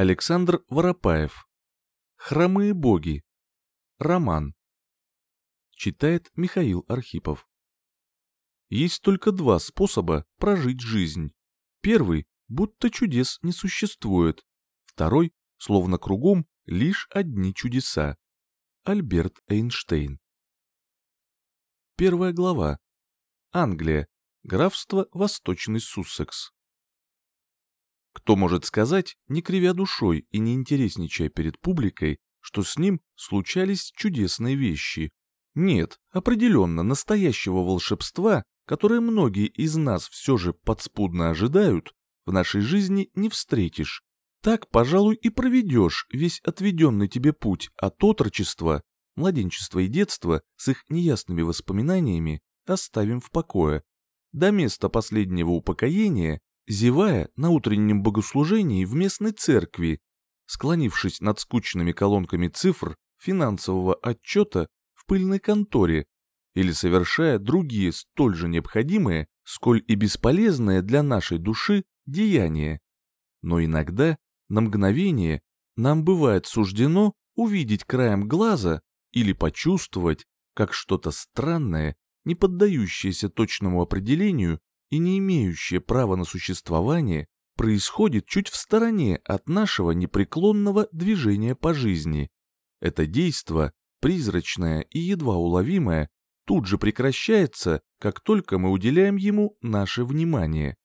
Александр Воропаев. Хромые боги. Роман. Читает Михаил Архипов. Есть только два способа прожить жизнь. Первый, будто чудес не существует. Второй, словно кругом, лишь одни чудеса. Альберт Эйнштейн. Первая глава. Англия. Графство Восточный Суссекс. Кто может сказать, не кривя душой и не интересничая перед публикой, что с ним случались чудесные вещи? Нет, определенно настоящего волшебства, которое многие из нас все же подспудно ожидают, в нашей жизни не встретишь. Так, пожалуй, и проведешь весь отведенный тебе путь от отрочества, младенчества и детства с их неясными воспоминаниями оставим в покое. До места последнего упокоения зевая на утреннем богослужении в местной церкви, склонившись над скучными колонками цифр финансового отчета в пыльной конторе или совершая другие столь же необходимые, сколь и бесполезные для нашей души деяния. Но иногда, на мгновение, нам бывает суждено увидеть краем глаза или почувствовать, как что-то странное, не поддающееся точному определению, и не имеющее права на существование, происходит чуть в стороне от нашего непреклонного движения по жизни. Это действо, призрачное и едва уловимое, тут же прекращается, как только мы уделяем ему наше внимание.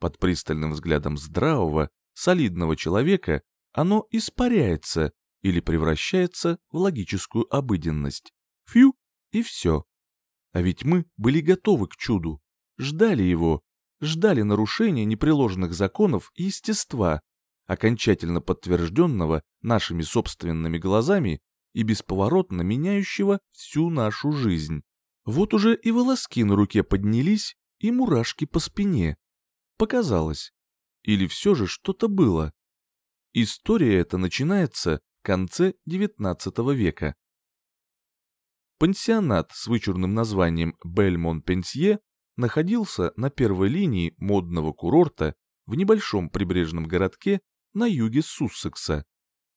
Под пристальным взглядом здравого, солидного человека оно испаряется или превращается в логическую обыденность. Фью, и все. А ведь мы были готовы к чуду ждали его, ждали нарушения непреложных законов естества, окончательно подтвержденного нашими собственными глазами и бесповоротно меняющего всю нашу жизнь. Вот уже и волоски на руке поднялись, и мурашки по спине. Показалось. Или все же что-то было. История эта начинается в конце XIX века. Пансионат с вычурным названием Бельмон-Пенсье находился на первой линии модного курорта в небольшом прибрежном городке на юге Суссекса.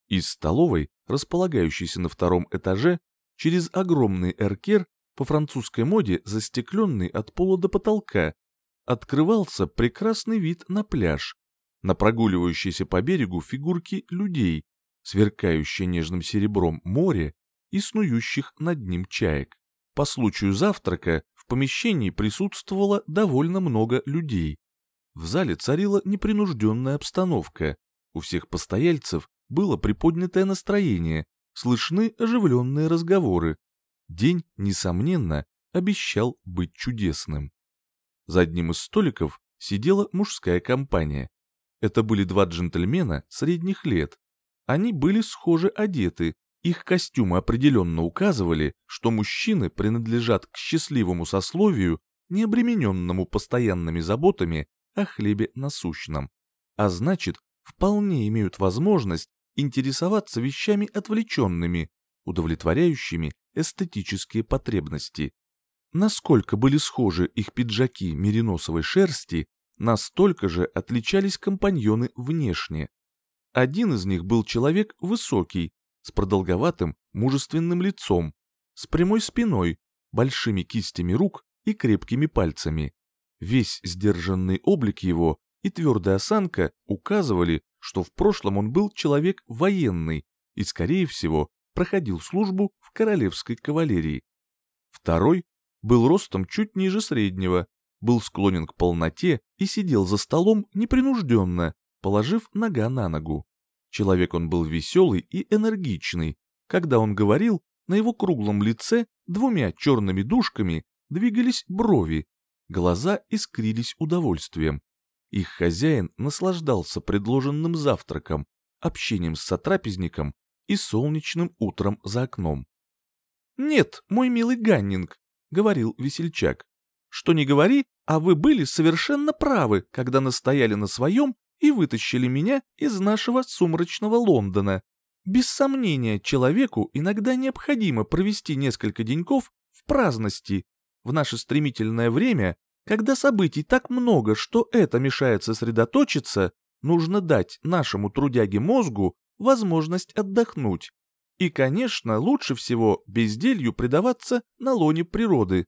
Из столовой, располагающейся на втором этаже, через огромный эркер по французской моде застекленный от пола до потолка, открывался прекрасный вид на пляж, на прогуливающиеся по берегу фигурки людей, сверкающие нежным серебром море и снующих над ним чаек. По случаю завтрака помещении присутствовало довольно много людей. В зале царила непринужденная обстановка. У всех постояльцев было приподнятое настроение, слышны оживленные разговоры. День, несомненно, обещал быть чудесным. За одним из столиков сидела мужская компания. Это были два джентльмена средних лет. Они были схоже одеты, их костюмы определенно указывали, что мужчины принадлежат к счастливому сословию, не обремененному постоянными заботами о хлебе насущном, а значит, вполне имеют возможность интересоваться вещами отвлеченными, удовлетворяющими эстетические потребности. Насколько были схожи их пиджаки мериносовой шерсти, настолько же отличались компаньоны внешне. Один из них был человек высокий, с продолговатым, мужественным лицом, с прямой спиной, большими кистями рук и крепкими пальцами. Весь сдержанный облик его и твердая осанка указывали, что в прошлом он был человек военный и, скорее всего, проходил службу в королевской кавалерии. Второй был ростом чуть ниже среднего, был склонен к полноте и сидел за столом непринужденно, положив нога на ногу. Человек он был веселый и энергичный. Когда он говорил, на его круглом лице двумя черными дужками двигались брови, глаза искрились удовольствием. Их хозяин наслаждался предложенным завтраком, общением с сотрапезником и солнечным утром за окном. «Нет, мой милый Ганнинг», — говорил весельчак, — «что не говори, а вы были совершенно правы, когда настояли на своем и вытащили меня из нашего сумрачного Лондона. Без сомнения, человеку иногда необходимо провести несколько деньков в праздности. В наше стремительное время, когда событий так много, что это мешает сосредоточиться, нужно дать нашему трудяге мозгу возможность отдохнуть. И, конечно, лучше всего безделью предаваться на лоне природы.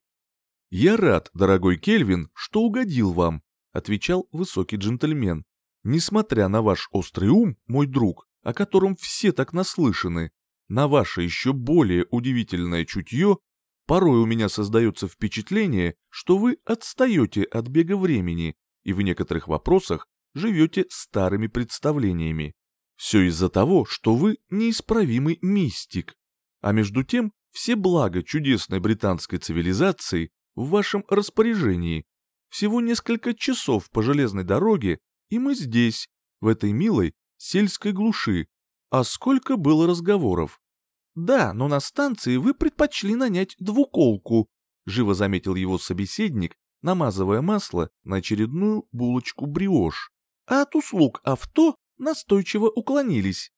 «Я рад, дорогой Кельвин, что угодил вам», — отвечал высокий джентльмен. «Несмотря на ваш острый ум, мой друг, о котором все так наслышаны, на ваше еще более удивительное чутье, порой у меня создается впечатление, что вы отстаете от бега времени и в некоторых вопросах живете старыми представлениями. Все из-за того, что вы неисправимый мистик. А между тем, все блага чудесной британской цивилизации в вашем распоряжении. Всего несколько часов по железной дороге, и мы здесь, в этой милой сельской глуши. А сколько было разговоров? Да, но на станции вы предпочли нанять двуколку, живо заметил его собеседник, намазывая масло на очередную булочку бриош. А от услуг авто настойчиво уклонились.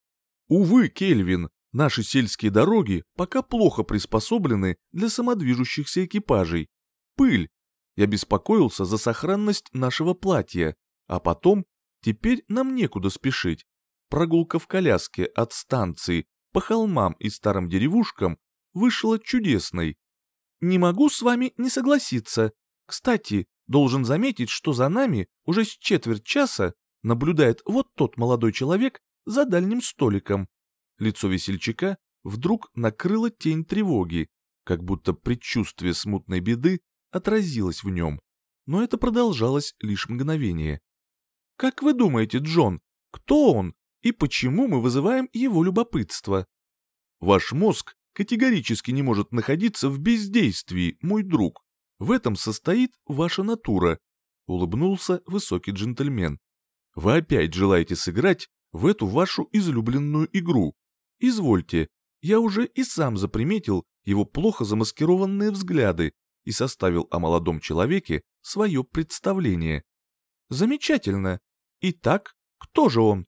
Увы, Кельвин, наши сельские дороги пока плохо приспособлены для самодвижущихся экипажей. Пыль. Я беспокоился за сохранность нашего платья, а потом, теперь нам некуда спешить. Прогулка в коляске от станции по холмам и старым деревушкам вышла чудесной. Не могу с вами не согласиться. Кстати, должен заметить, что за нами уже с четверть часа наблюдает вот тот молодой человек за дальним столиком. Лицо весельчака вдруг накрыло тень тревоги, как будто предчувствие смутной беды отразилось в нем. Но это продолжалось лишь мгновение. «Как вы думаете, Джон, кто он и почему мы вызываем его любопытство?» «Ваш мозг категорически не может находиться в бездействии, мой друг. В этом состоит ваша натура», — улыбнулся высокий джентльмен. Вы опять желаете сыграть в эту вашу излюбленную игру. Извольте, я уже и сам заприметил его плохо замаскированные взгляды и составил о молодом человеке свое представление. Замечательно. Итак, кто же он?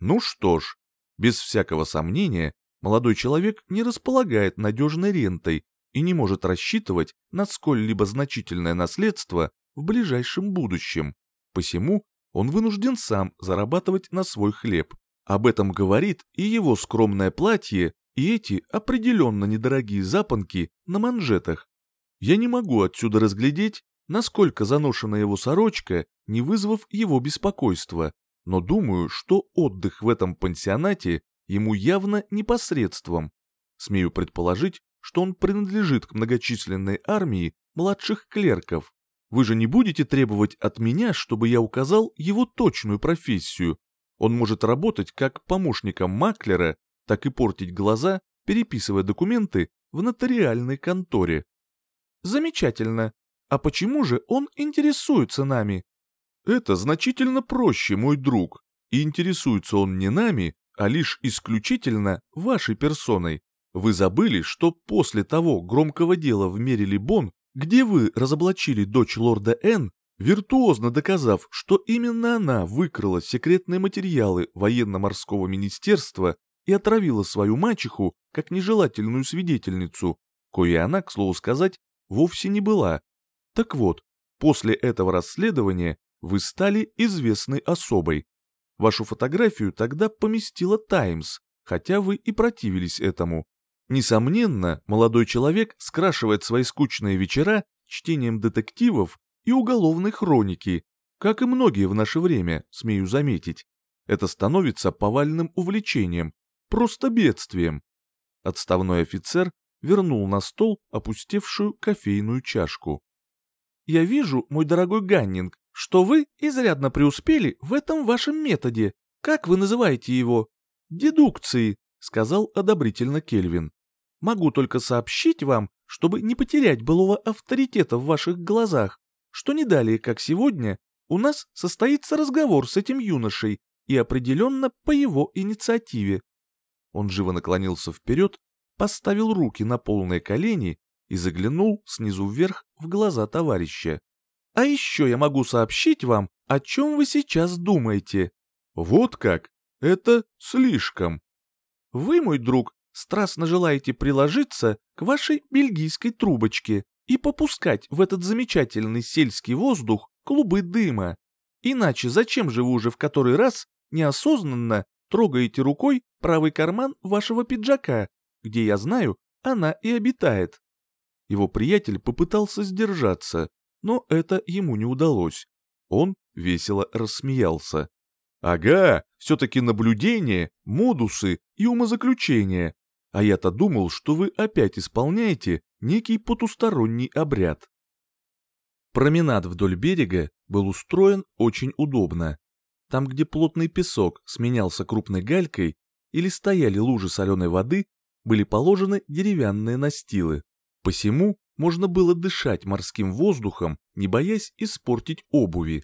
Ну что ж, без всякого сомнения, молодой человек не располагает надежной рентой и не может рассчитывать на сколь-либо значительное наследство в ближайшем будущем. Посему он вынужден сам зарабатывать на свой хлеб. Об этом говорит и его скромное платье, и эти определенно недорогие запонки на манжетах. Я не могу отсюда разглядеть, насколько заношена его сорочка, не вызвав его беспокойства, но думаю, что отдых в этом пансионате ему явно непосредством. Смею предположить, что он принадлежит к многочисленной армии младших клерков. Вы же не будете требовать от меня, чтобы я указал его точную профессию. Он может работать как помощником маклера, так и портить глаза, переписывая документы в нотариальной конторе. Замечательно. А почему же он интересуется нами? Это значительно проще, мой друг. И интересуется он не нами, а лишь исключительно вашей персоной. Вы забыли, что после того громкого дела в Мерилибон где вы разоблачили дочь лорда Н, виртуозно доказав, что именно она выкрала секретные материалы военно-морского министерства и отравила свою мачеху как нежелательную свидетельницу, кое она, к слову сказать, вовсе не была. Так вот, после этого расследования вы стали известной особой. Вашу фотографию тогда поместила «Таймс», хотя вы и противились этому. Несомненно, молодой человек скрашивает свои скучные вечера чтением детективов и уголовной хроники, как и многие в наше время, смею заметить. Это становится повальным увлечением, просто бедствием. Отставной офицер вернул на стол опустевшую кофейную чашку. «Я вижу, мой дорогой Ганнинг, что вы изрядно преуспели в этом вашем методе. Как вы называете его?» «Дедукции», — сказал одобрительно Кельвин. Могу только сообщить вам, чтобы не потерять былого авторитета в ваших глазах, что не далее, как сегодня, у нас состоится разговор с этим юношей и определенно по его инициативе. Он живо наклонился вперед, поставил руки на полные колени и заглянул снизу вверх в глаза товарища. А еще я могу сообщить вам, о чем вы сейчас думаете. Вот как? Это слишком. Вы, мой друг, страстно желаете приложиться к вашей бельгийской трубочке и попускать в этот замечательный сельский воздух клубы дыма. Иначе зачем же вы уже в который раз неосознанно трогаете рукой правый карман вашего пиджака, где, я знаю, она и обитает?» Его приятель попытался сдержаться, но это ему не удалось. Он весело рассмеялся. «Ага, все-таки наблюдение, модусы и умозаключения. А я-то думал, что вы опять исполняете некий потусторонний обряд». Променад вдоль берега был устроен очень удобно. Там, где плотный песок сменялся крупной галькой или стояли лужи соленой воды, были положены деревянные настилы. Посему можно было дышать морским воздухом, не боясь испортить обуви.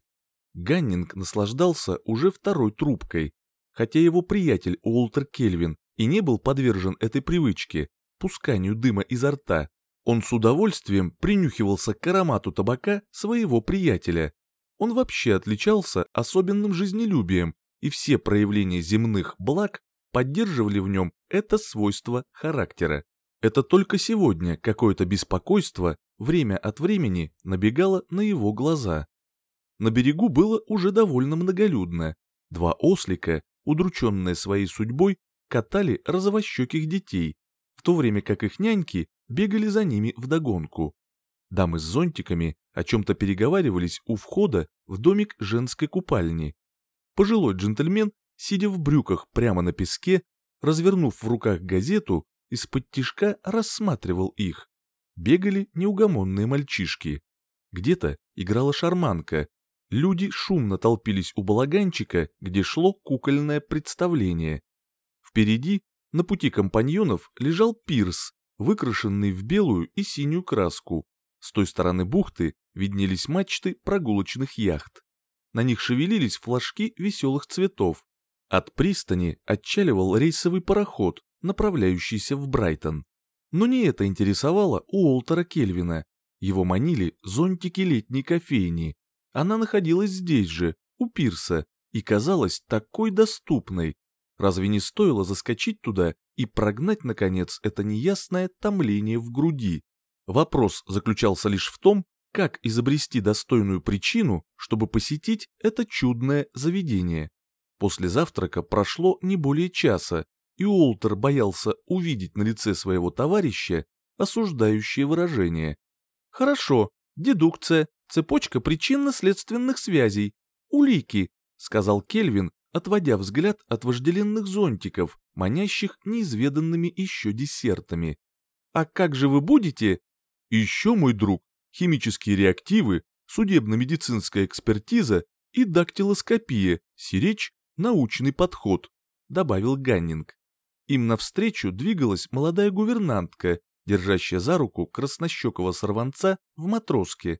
Ганнинг наслаждался уже второй трубкой, хотя его приятель Уолтер Кельвин и не был подвержен этой привычке, пусканию дыма изо рта. Он с удовольствием принюхивался к аромату табака своего приятеля. Он вообще отличался особенным жизнелюбием, и все проявления земных благ поддерживали в нем это свойство характера. Это только сегодня какое-то беспокойство время от времени набегало на его глаза. На берегу было уже довольно многолюдно. Два ослика, удрученные своей судьбой, катали розовощеких детей, в то время как их няньки бегали за ними вдогонку. Дамы с зонтиками о чем-то переговаривались у входа в домик женской купальни. Пожилой джентльмен сидя в брюках прямо на песке, развернув в руках газету, из-под тишка рассматривал их. Бегали неугомонные мальчишки. Где-то играла шарманка. Люди шумно толпились у балаганчика, где шло кукольное представление. Впереди, на пути компаньонов, лежал пирс, выкрашенный в белую и синюю краску. С той стороны бухты виднелись мачты прогулочных яхт. На них шевелились флажки веселых цветов. От пристани отчаливал рейсовый пароход, направляющийся в Брайтон. Но не это интересовало Уолтера Кельвина. Его манили зонтики летней кофейни. Она находилась здесь же, у пирса, и казалась такой доступной. Разве не стоило заскочить туда и прогнать, наконец, это неясное томление в груди? Вопрос заключался лишь в том, как изобрести достойную причину, чтобы посетить это чудное заведение. После завтрака прошло не более часа, и Уолтер боялся увидеть на лице своего товарища осуждающее выражение. «Хорошо, дедукция, цепочка причинно-следственных связей, улики», сказал Кельвин, отводя взгляд от вожделенных зонтиков, манящих неизведанными еще десертами. «А как же вы будете?» «Еще, мой друг, химические реактивы, судебно-медицинская экспертиза и дактилоскопия, сиречь научный подход», — добавил Ганнинг. Им навстречу двигалась молодая гувернантка, держащая за руку краснощекого сорванца в матроске.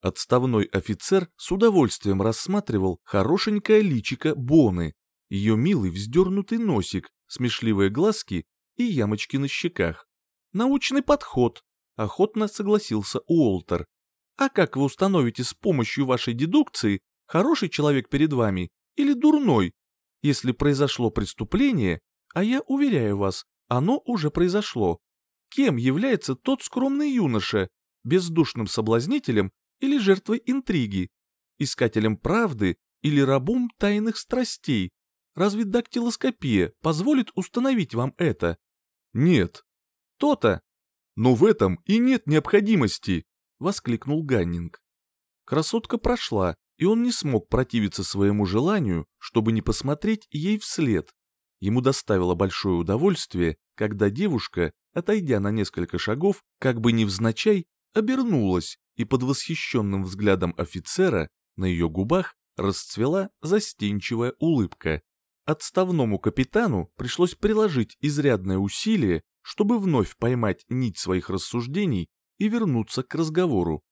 Отставной офицер с удовольствием рассматривал хорошенькое личико Боны, ее милый вздернутый носик, смешливые глазки и ямочки на щеках. «Научный подход», — охотно согласился Уолтер. «А как вы установите с помощью вашей дедукции, хороший человек перед вами или дурной, если произошло преступление, а я уверяю вас, оно уже произошло, кем является тот скромный юноша, бездушным соблазнителем или жертвой интриги, искателем правды или рабом тайных страстей? Разве дактилоскопия позволит установить вам это? Нет. То-то. Но в этом и нет необходимости, воскликнул Ганнинг. Красотка прошла, и он не смог противиться своему желанию, чтобы не посмотреть ей вслед. Ему доставило большое удовольствие, когда девушка, отойдя на несколько шагов, как бы невзначай, обернулась, и под восхищенным взглядом офицера на ее губах расцвела застенчивая улыбка. Отставному капитану пришлось приложить изрядное усилие, чтобы вновь поймать нить своих рассуждений и вернуться к разговору.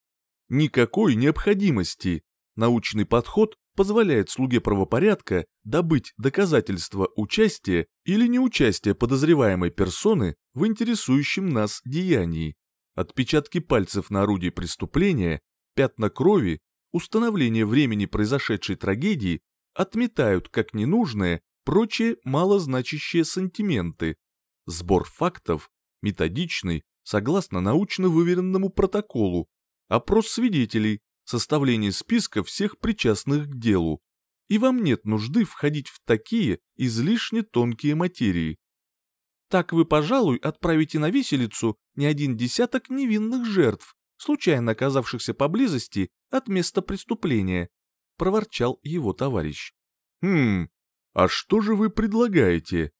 Никакой необходимости, Научный подход позволяет слуге правопорядка добыть доказательства участия или неучастия подозреваемой персоны в интересующем нас деянии. Отпечатки пальцев на орудии преступления, пятна крови, установление времени произошедшей трагедии отметают как ненужные прочие малозначащие сантименты. Сбор фактов, методичный, согласно научно выверенному протоколу, опрос свидетелей, составление списка всех причастных к делу. И вам нет нужды входить в такие излишне тонкие материи. Так вы, пожалуй, отправите на виселицу не один десяток невинных жертв, случайно оказавшихся поблизости от места преступления, проворчал его товарищ. Хм, а что же вы предлагаете?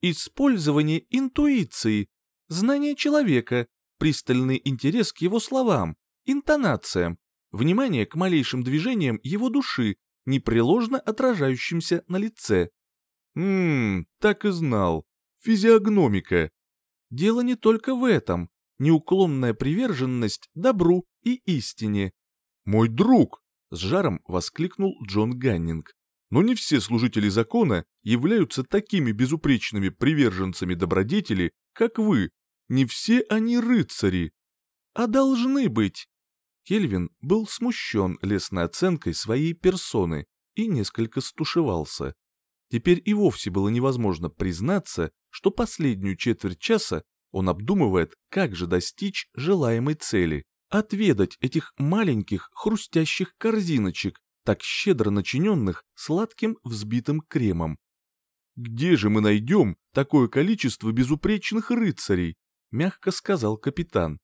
Использование интуиции, знание человека, пристальный интерес к его словам, интонациям, внимание к малейшим движениям его души, непреложно отражающимся на лице. Ммм, так и знал. Физиогномика. Дело не только в этом. Неуклонная приверженность добру и истине. «Мой друг!» — с жаром воскликнул Джон Ганнинг. «Но не все служители закона являются такими безупречными приверженцами добродетели, как вы. Не все они рыцари. А должны быть. Кельвин был смущен лесной оценкой своей персоны и несколько стушевался. Теперь и вовсе было невозможно признаться, что последнюю четверть часа он обдумывает, как же достичь желаемой цели, отведать этих маленьких хрустящих корзиночек, так щедро начиненных сладким взбитым кремом. «Где же мы найдем такое количество безупречных рыцарей?» — мягко сказал капитан.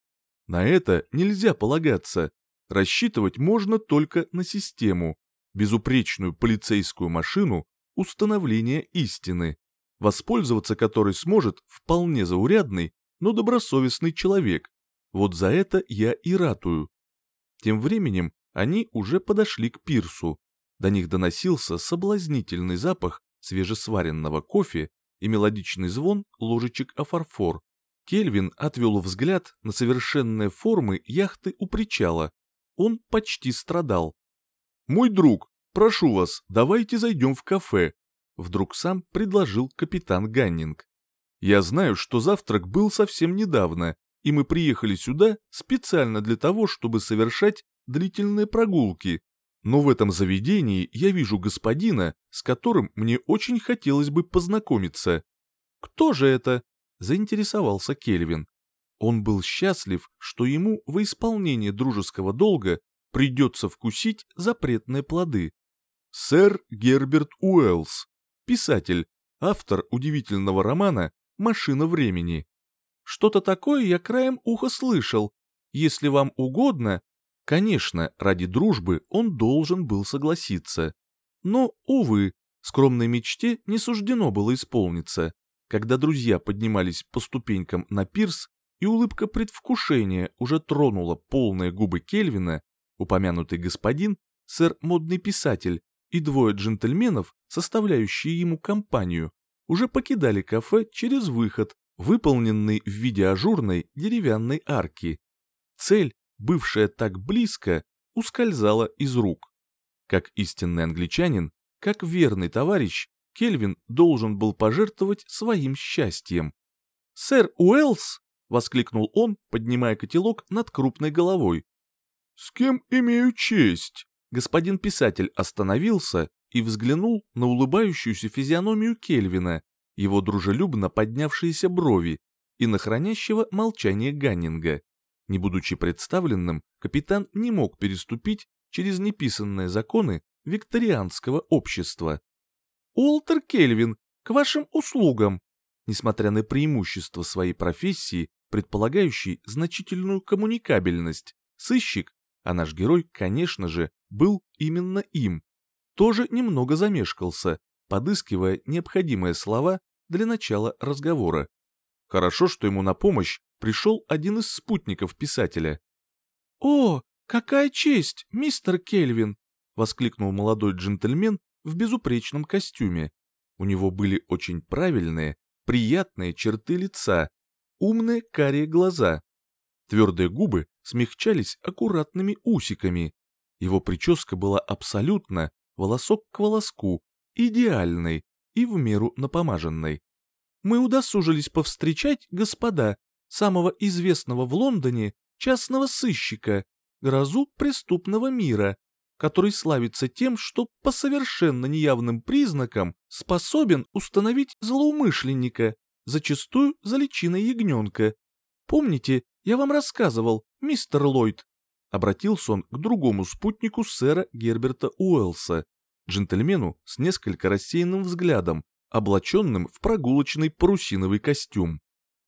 «На это нельзя полагаться. Рассчитывать можно только на систему, безупречную полицейскую машину установления истины, воспользоваться которой сможет вполне заурядный, но добросовестный человек. Вот за это я и ратую». Тем временем они уже подошли к пирсу. До них доносился соблазнительный запах свежесваренного кофе и мелодичный звон ложечек о фарфор. Кельвин отвел взгляд на совершенные формы яхты у причала. Он почти страдал. «Мой друг, прошу вас, давайте зайдем в кафе», вдруг сам предложил капитан Ганнинг. «Я знаю, что завтрак был совсем недавно, и мы приехали сюда специально для того, чтобы совершать длительные прогулки, но в этом заведении я вижу господина, с которым мне очень хотелось бы познакомиться. Кто же это? Заинтересовался Кельвин. Он был счастлив, что ему во исполнение дружеского долга придется вкусить запретные плоды. Сэр Герберт Уэллс, писатель, автор удивительного романа «Машина времени». Что-то такое я краем уха слышал. Если вам угодно, Конечно, ради дружбы он должен был согласиться. Но, увы, скромной мечте не суждено было исполниться. Когда друзья поднимались по ступенькам на пирс, и улыбка предвкушения уже тронула полные губы Кельвина, упомянутый господин, сэр модный писатель и двое джентльменов, составляющие ему компанию, уже покидали кафе через выход, выполненный в виде ажурной деревянной арки. Цель бывшая так близко, ускользала из рук. Как истинный англичанин, как верный товарищ, Кельвин должен был пожертвовать своим счастьем. «Сэр Уэллс!» — воскликнул он, поднимая котелок над крупной головой. «С кем имею честь?» Господин писатель остановился и взглянул на улыбающуюся физиономию Кельвина, его дружелюбно поднявшиеся брови и на хранящего молчание Ганнинга. Не будучи представленным, капитан не мог переступить через неписанные законы викторианского общества. «Уолтер Кельвин, к вашим услугам!» Несмотря на преимущество своей профессии, предполагающей значительную коммуникабельность, сыщик, а наш герой, конечно же, был именно им, тоже немного замешкался, подыскивая необходимые слова для начала разговора. Хорошо, что ему на помощь пришел один из спутников писателя. «О, какая честь, мистер Кельвин!» — воскликнул молодой джентльмен в безупречном костюме. У него были очень правильные, приятные черты лица, умные карие глаза. Твердые губы смягчались аккуратными усиками. Его прическа была абсолютно, волосок к волоску, идеальной и в меру напомаженной. «Мы удосужились повстречать, господа, самого известного в Лондоне частного сыщика, грозу преступного мира, который славится тем, что по совершенно неявным признакам способен установить злоумышленника, зачастую за личиной ягненка. Помните, я вам рассказывал, мистер Ллойд? Обратился он к другому спутнику сэра Герберта Уэллса, джентльмену с несколько рассеянным взглядом, облаченным в прогулочный парусиновый костюм.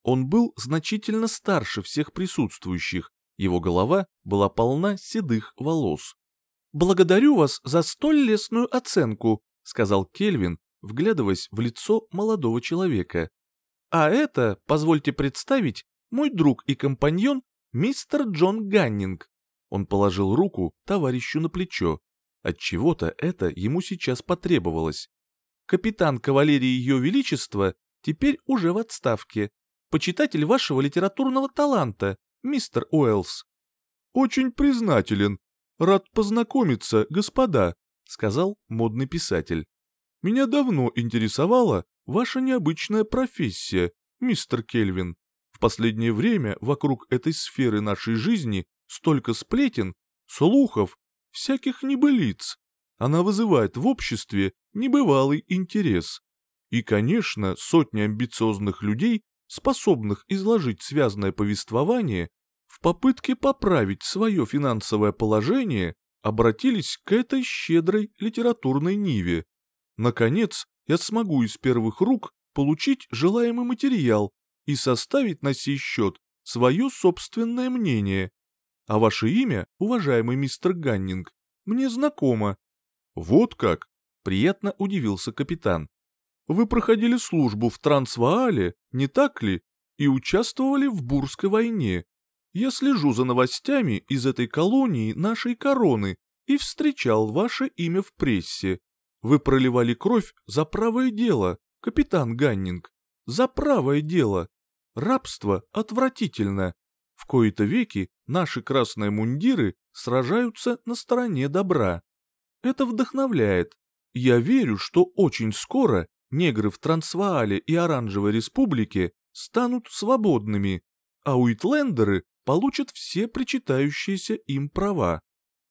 Он был значительно старше всех присутствующих, его голова была полна седых волос. «Благодарю вас за столь лестную оценку», — сказал Кельвин, вглядываясь в лицо молодого человека. «А это, позвольте представить, мой друг и компаньон мистер Джон Ганнинг». Он положил руку товарищу на плечо. От чего то это ему сейчас потребовалось. Капитан кавалерии Ее Величества теперь уже в отставке. Почитатель вашего литературного таланта, мистер Уэллс. Очень признателен. Рад познакомиться, господа, сказал модный писатель. Меня давно интересовала ваша необычная профессия, мистер Кельвин. В последнее время вокруг этой сферы нашей жизни столько сплетен, слухов, всяких небылиц. Она вызывает в обществе небывалый интерес. И, конечно, сотни амбициозных людей, способных изложить связанное повествование, попытке поправить свое финансовое положение, обратились к этой щедрой литературной ниве. Наконец, я смогу из первых рук получить желаемый материал и составить на сей счет свое собственное мнение. А ваше имя, уважаемый мистер Ганнинг, мне знакомо. Вот как? Приятно удивился капитан. Вы проходили службу в Трансваале, не так ли? И участвовали в Бурской войне. Я слежу за новостями из этой колонии нашей короны и встречал ваше имя в прессе. Вы проливали кровь за правое дело, капитан Ганнинг. За правое дело. Рабство отвратительно. В кои-то веки наши красные мундиры сражаются на стороне добра. Это вдохновляет. Я верю, что очень скоро негры в Трансваале и Оранжевой Республике станут свободными, а уитлендеры получат все причитающиеся им права.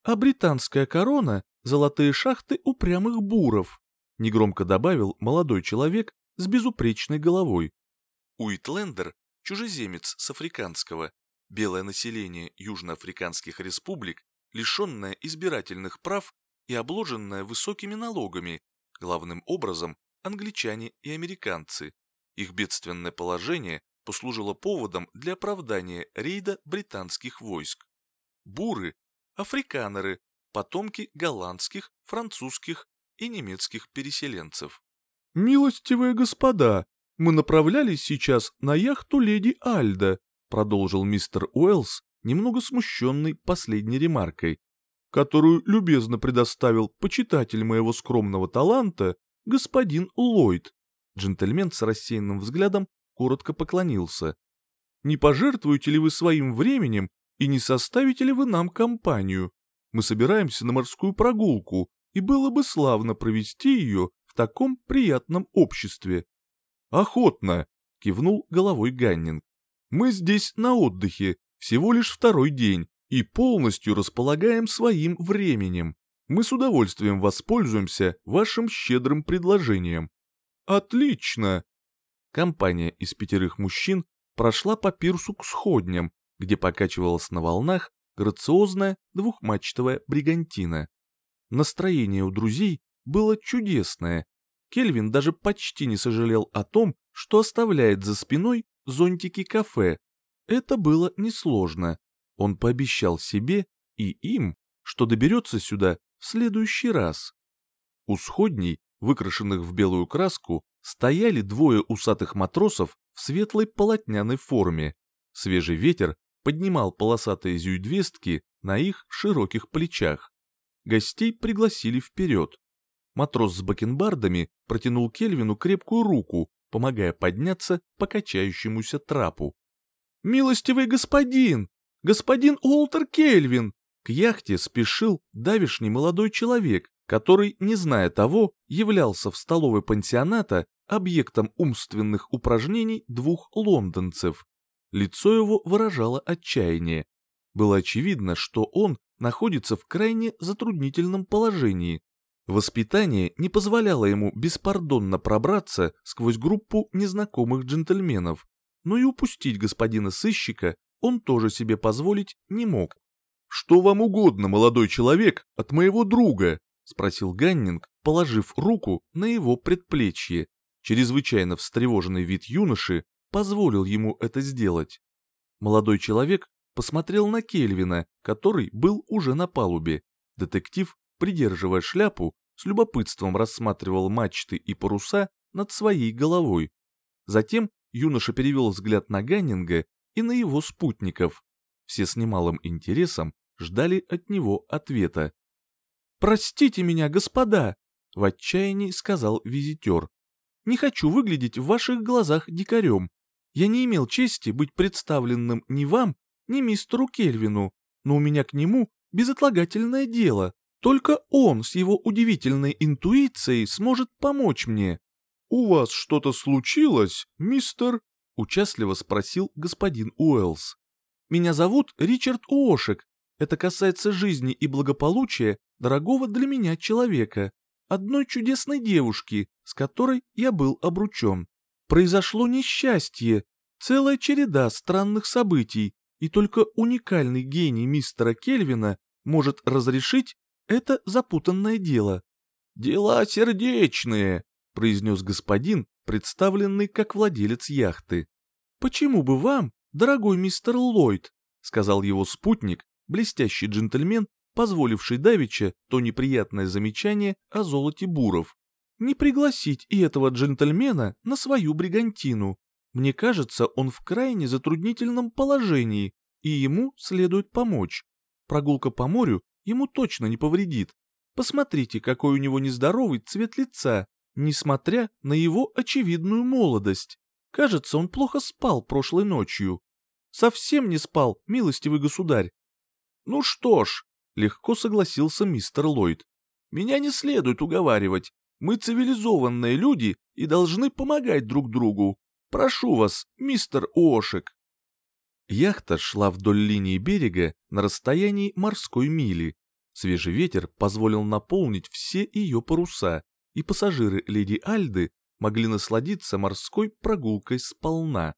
А британская корона – золотые шахты упрямых буров, негромко добавил молодой человек с безупречной головой. Уитлендер – чужеземец с африканского, белое население южноафриканских республик, лишенное избирательных прав и обложенное высокими налогами, главным образом англичане и американцы. Их бедственное положение послужило поводом для оправдания рейда британских войск. Буры – африканеры, потомки голландских, французских и немецких переселенцев. «Милостивые господа, мы направлялись сейчас на яхту леди Альда», продолжил мистер Уэллс, немного смущенный последней ремаркой, которую любезно предоставил почитатель моего скромного таланта, господин Ллойд. Джентльмен с рассеянным взглядом коротко поклонился. «Не пожертвуете ли вы своим временем и не составите ли вы нам компанию? Мы собираемся на морскую прогулку, и было бы славно провести ее в таком приятном обществе». «Охотно!» — кивнул головой Ганнинг. Мы здесь на отдыхе, всего лишь второй день, и полностью располагаем своим временем. Мы с удовольствием воспользуемся вашим щедрым предложением. Отлично! Компания из пятерых мужчин прошла по пирсу к сходням, где покачивалась на волнах грациозная двухмачтовая бригантина. Настроение у друзей было чудесное. Кельвин даже почти не сожалел о том, что оставляет за спиной зонтики кафе. Это было несложно. Он пообещал себе и им, что доберется сюда в следующий раз. У сходней, выкрашенных в белую краску, стояли двое усатых матросов в светлой полотняной форме. Свежий ветер поднимал полосатые зюйдвестки на их широких плечах. Гостей пригласили вперед. Матрос с бакенбардами протянул Кельвину крепкую руку помогая подняться по качающемуся трапу. «Милостивый господин! Господин Уолтер Кельвин!» К яхте спешил давишний молодой человек, который, не зная того, являлся в столовой пансионата объектом умственных упражнений двух лондонцев. Лицо его выражало отчаяние. Было очевидно, что он находится в крайне затруднительном положении, Воспитание не позволяло ему беспардонно пробраться сквозь группу незнакомых джентльменов, но и упустить господина сыщика он тоже себе позволить не мог. «Что вам угодно, молодой человек, от моего друга?» — спросил Ганнинг, положив руку на его предплечье. Чрезвычайно встревоженный вид юноши позволил ему это сделать. Молодой человек посмотрел на Кельвина, который был уже на палубе. Детектив, придерживая шляпу, с любопытством рассматривал мачты и паруса над своей головой. Затем юноша перевел взгляд на Ганнинга и на его спутников. Все с немалым интересом ждали от него ответа. «Простите меня, господа!» — в отчаянии сказал визитер. «Не хочу выглядеть в ваших глазах дикарем. Я не имел чести быть представленным ни вам, ни мистеру Кельвину, но у меня к нему безотлагательное дело. Только он с его удивительной интуицией сможет помочь мне». «У вас что-то случилось, мистер?» — участливо спросил господин Уэллс. «Меня зовут Ричард Уошек. Это касается жизни и благополучия дорогого для меня человека, одной чудесной девушки, с которой я был обручен. Произошло несчастье, целая череда странных событий, и только уникальный гений мистера Кельвина может разрешить это запутанное дело. «Дела сердечные», — произнес господин, представленный как владелец яхты. «Почему бы вам, дорогой мистер Ллойд», — сказал его спутник, блестящий джентльмен, позволивший Давича то неприятное замечание о золоте буров, не пригласить и этого джентльмена на свою бригантину. Мне кажется, он в крайне затруднительном положении, и ему следует помочь. Прогулка по морю ему точно не повредит. Посмотрите, какой у него нездоровый цвет лица, несмотря на его очевидную молодость. Кажется, он плохо спал прошлой ночью. Совсем не спал, милостивый государь. Ну что ж, легко согласился мистер Ллойд. Меня не следует уговаривать. Мы цивилизованные люди и должны помогать друг другу. Прошу вас, мистер Ошек. Яхта шла вдоль линии берега на расстоянии морской мили. Свежий ветер позволил наполнить все ее паруса, и пассажиры леди Альды могли насладиться морской прогулкой сполна.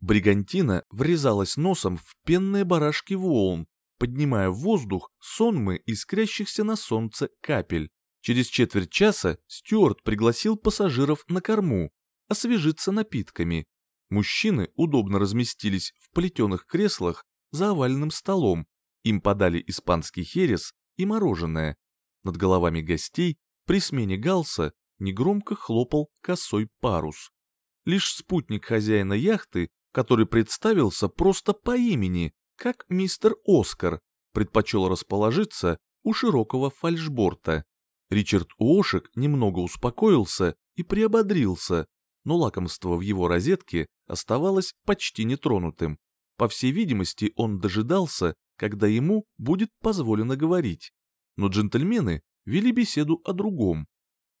Бригантина врезалась носом в пенные барашки волн, поднимая в воздух сонмы искрящихся на солнце капель. Через четверть часа Стюарт пригласил пассажиров на корму, освежиться напитками. Мужчины удобно разместились в плетеных креслах за овальным столом. Им подали испанский херес и мороженое. Над головами гостей при смене галса негромко хлопал косой парус. Лишь спутник хозяина яхты, который представился просто по имени, как мистер Оскар, предпочел расположиться у широкого фальшборта. Ричард Уошек немного успокоился и приободрился, но лакомство в его розетке оставалось почти нетронутым. По всей видимости, он дожидался, когда ему будет позволено говорить. Но джентльмены вели беседу о другом.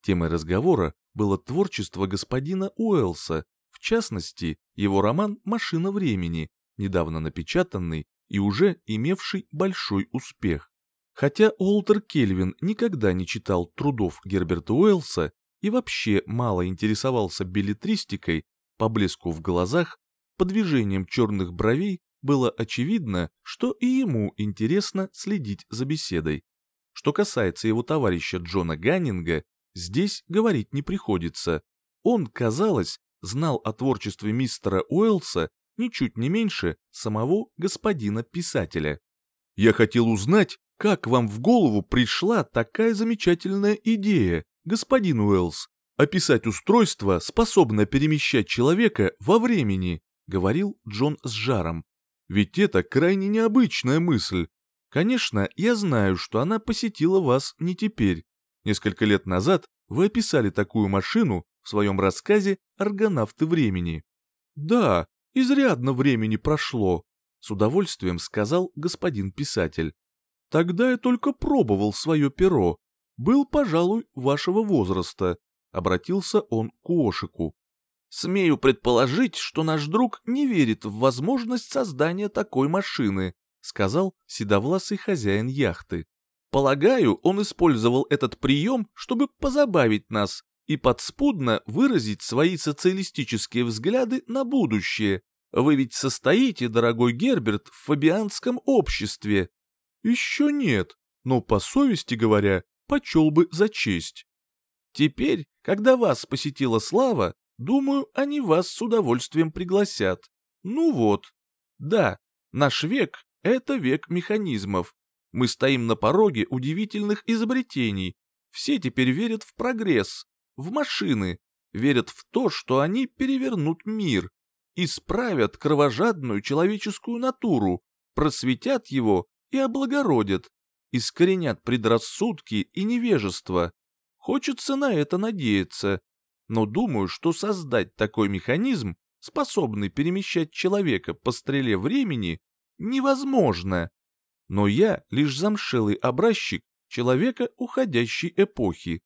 Темой разговора было творчество господина Уэллса, в частности, его роман «Машина времени», недавно напечатанный и уже имевший большой успех. Хотя Уолтер Кельвин никогда не читал трудов Герберта Уэллса и вообще мало интересовался билетристикой, по блеску в глазах, по движениям черных бровей было очевидно, что и ему интересно следить за беседой. Что касается его товарища Джона Ганнинга, здесь говорить не приходится. Он, казалось, знал о творчестве мистера Уэллса ничуть не меньше самого господина писателя. «Я хотел узнать, как вам в голову пришла такая замечательная идея, господин Уэллс, описать устройство, способное перемещать человека во времени», говорил Джон с жаром. «Ведь это крайне необычная мысль. Конечно, я знаю, что она посетила вас не теперь. Несколько лет назад вы описали такую машину в своем рассказе «Аргонавты времени». Да, изрядно времени прошло, с удовольствием сказал господин писатель. Тогда я только пробовал свое перо. Был, пожалуй, вашего возраста, обратился он к Ошику. Смею предположить, что наш друг не верит в возможность создания такой машины, сказал седовласый хозяин яхты. Полагаю, он использовал этот прием, чтобы позабавить нас и подспудно выразить свои социалистические взгляды на будущее. Вы ведь состоите, дорогой Герберт, в фабианском обществе. Еще нет, но по совести говоря, почел бы за честь. Теперь, когда вас посетила слава, думаю, они вас с удовольствием пригласят. Ну вот. Да, наш век — это век механизмов. Мы стоим на пороге удивительных изобретений. Все теперь верят в прогресс, в машины, верят в то, что они перевернут мир, исправят кровожадную человеческую натуру, просветят его и облагородят, искоренят предрассудки и невежество. Хочется на это надеяться, но думаю, что создать такой механизм, способный перемещать человека по стреле времени, невозможно. Но я лишь замшелый образчик человека уходящей эпохи.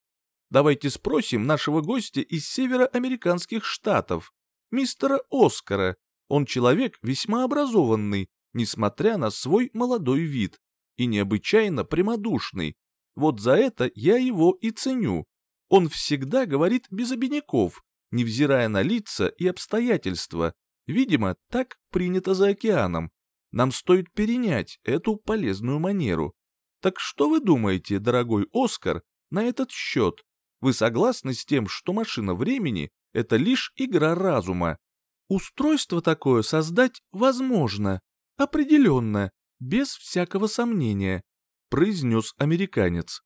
Давайте спросим нашего гостя из североамериканских штатов, мистера Оскара. Он человек весьма образованный, несмотря на свой молодой вид, и необычайно прямодушный. Вот за это я его и ценю. Он всегда говорит без обиняков, невзирая на лица и обстоятельства. Видимо, так принято за океаном. Нам стоит перенять эту полезную манеру. Так что вы думаете, дорогой Оскар, на этот счет? Вы согласны с тем, что машина времени — это лишь игра разума? Устройство такое создать возможно, определенно, без всякого сомнения, произнес американец.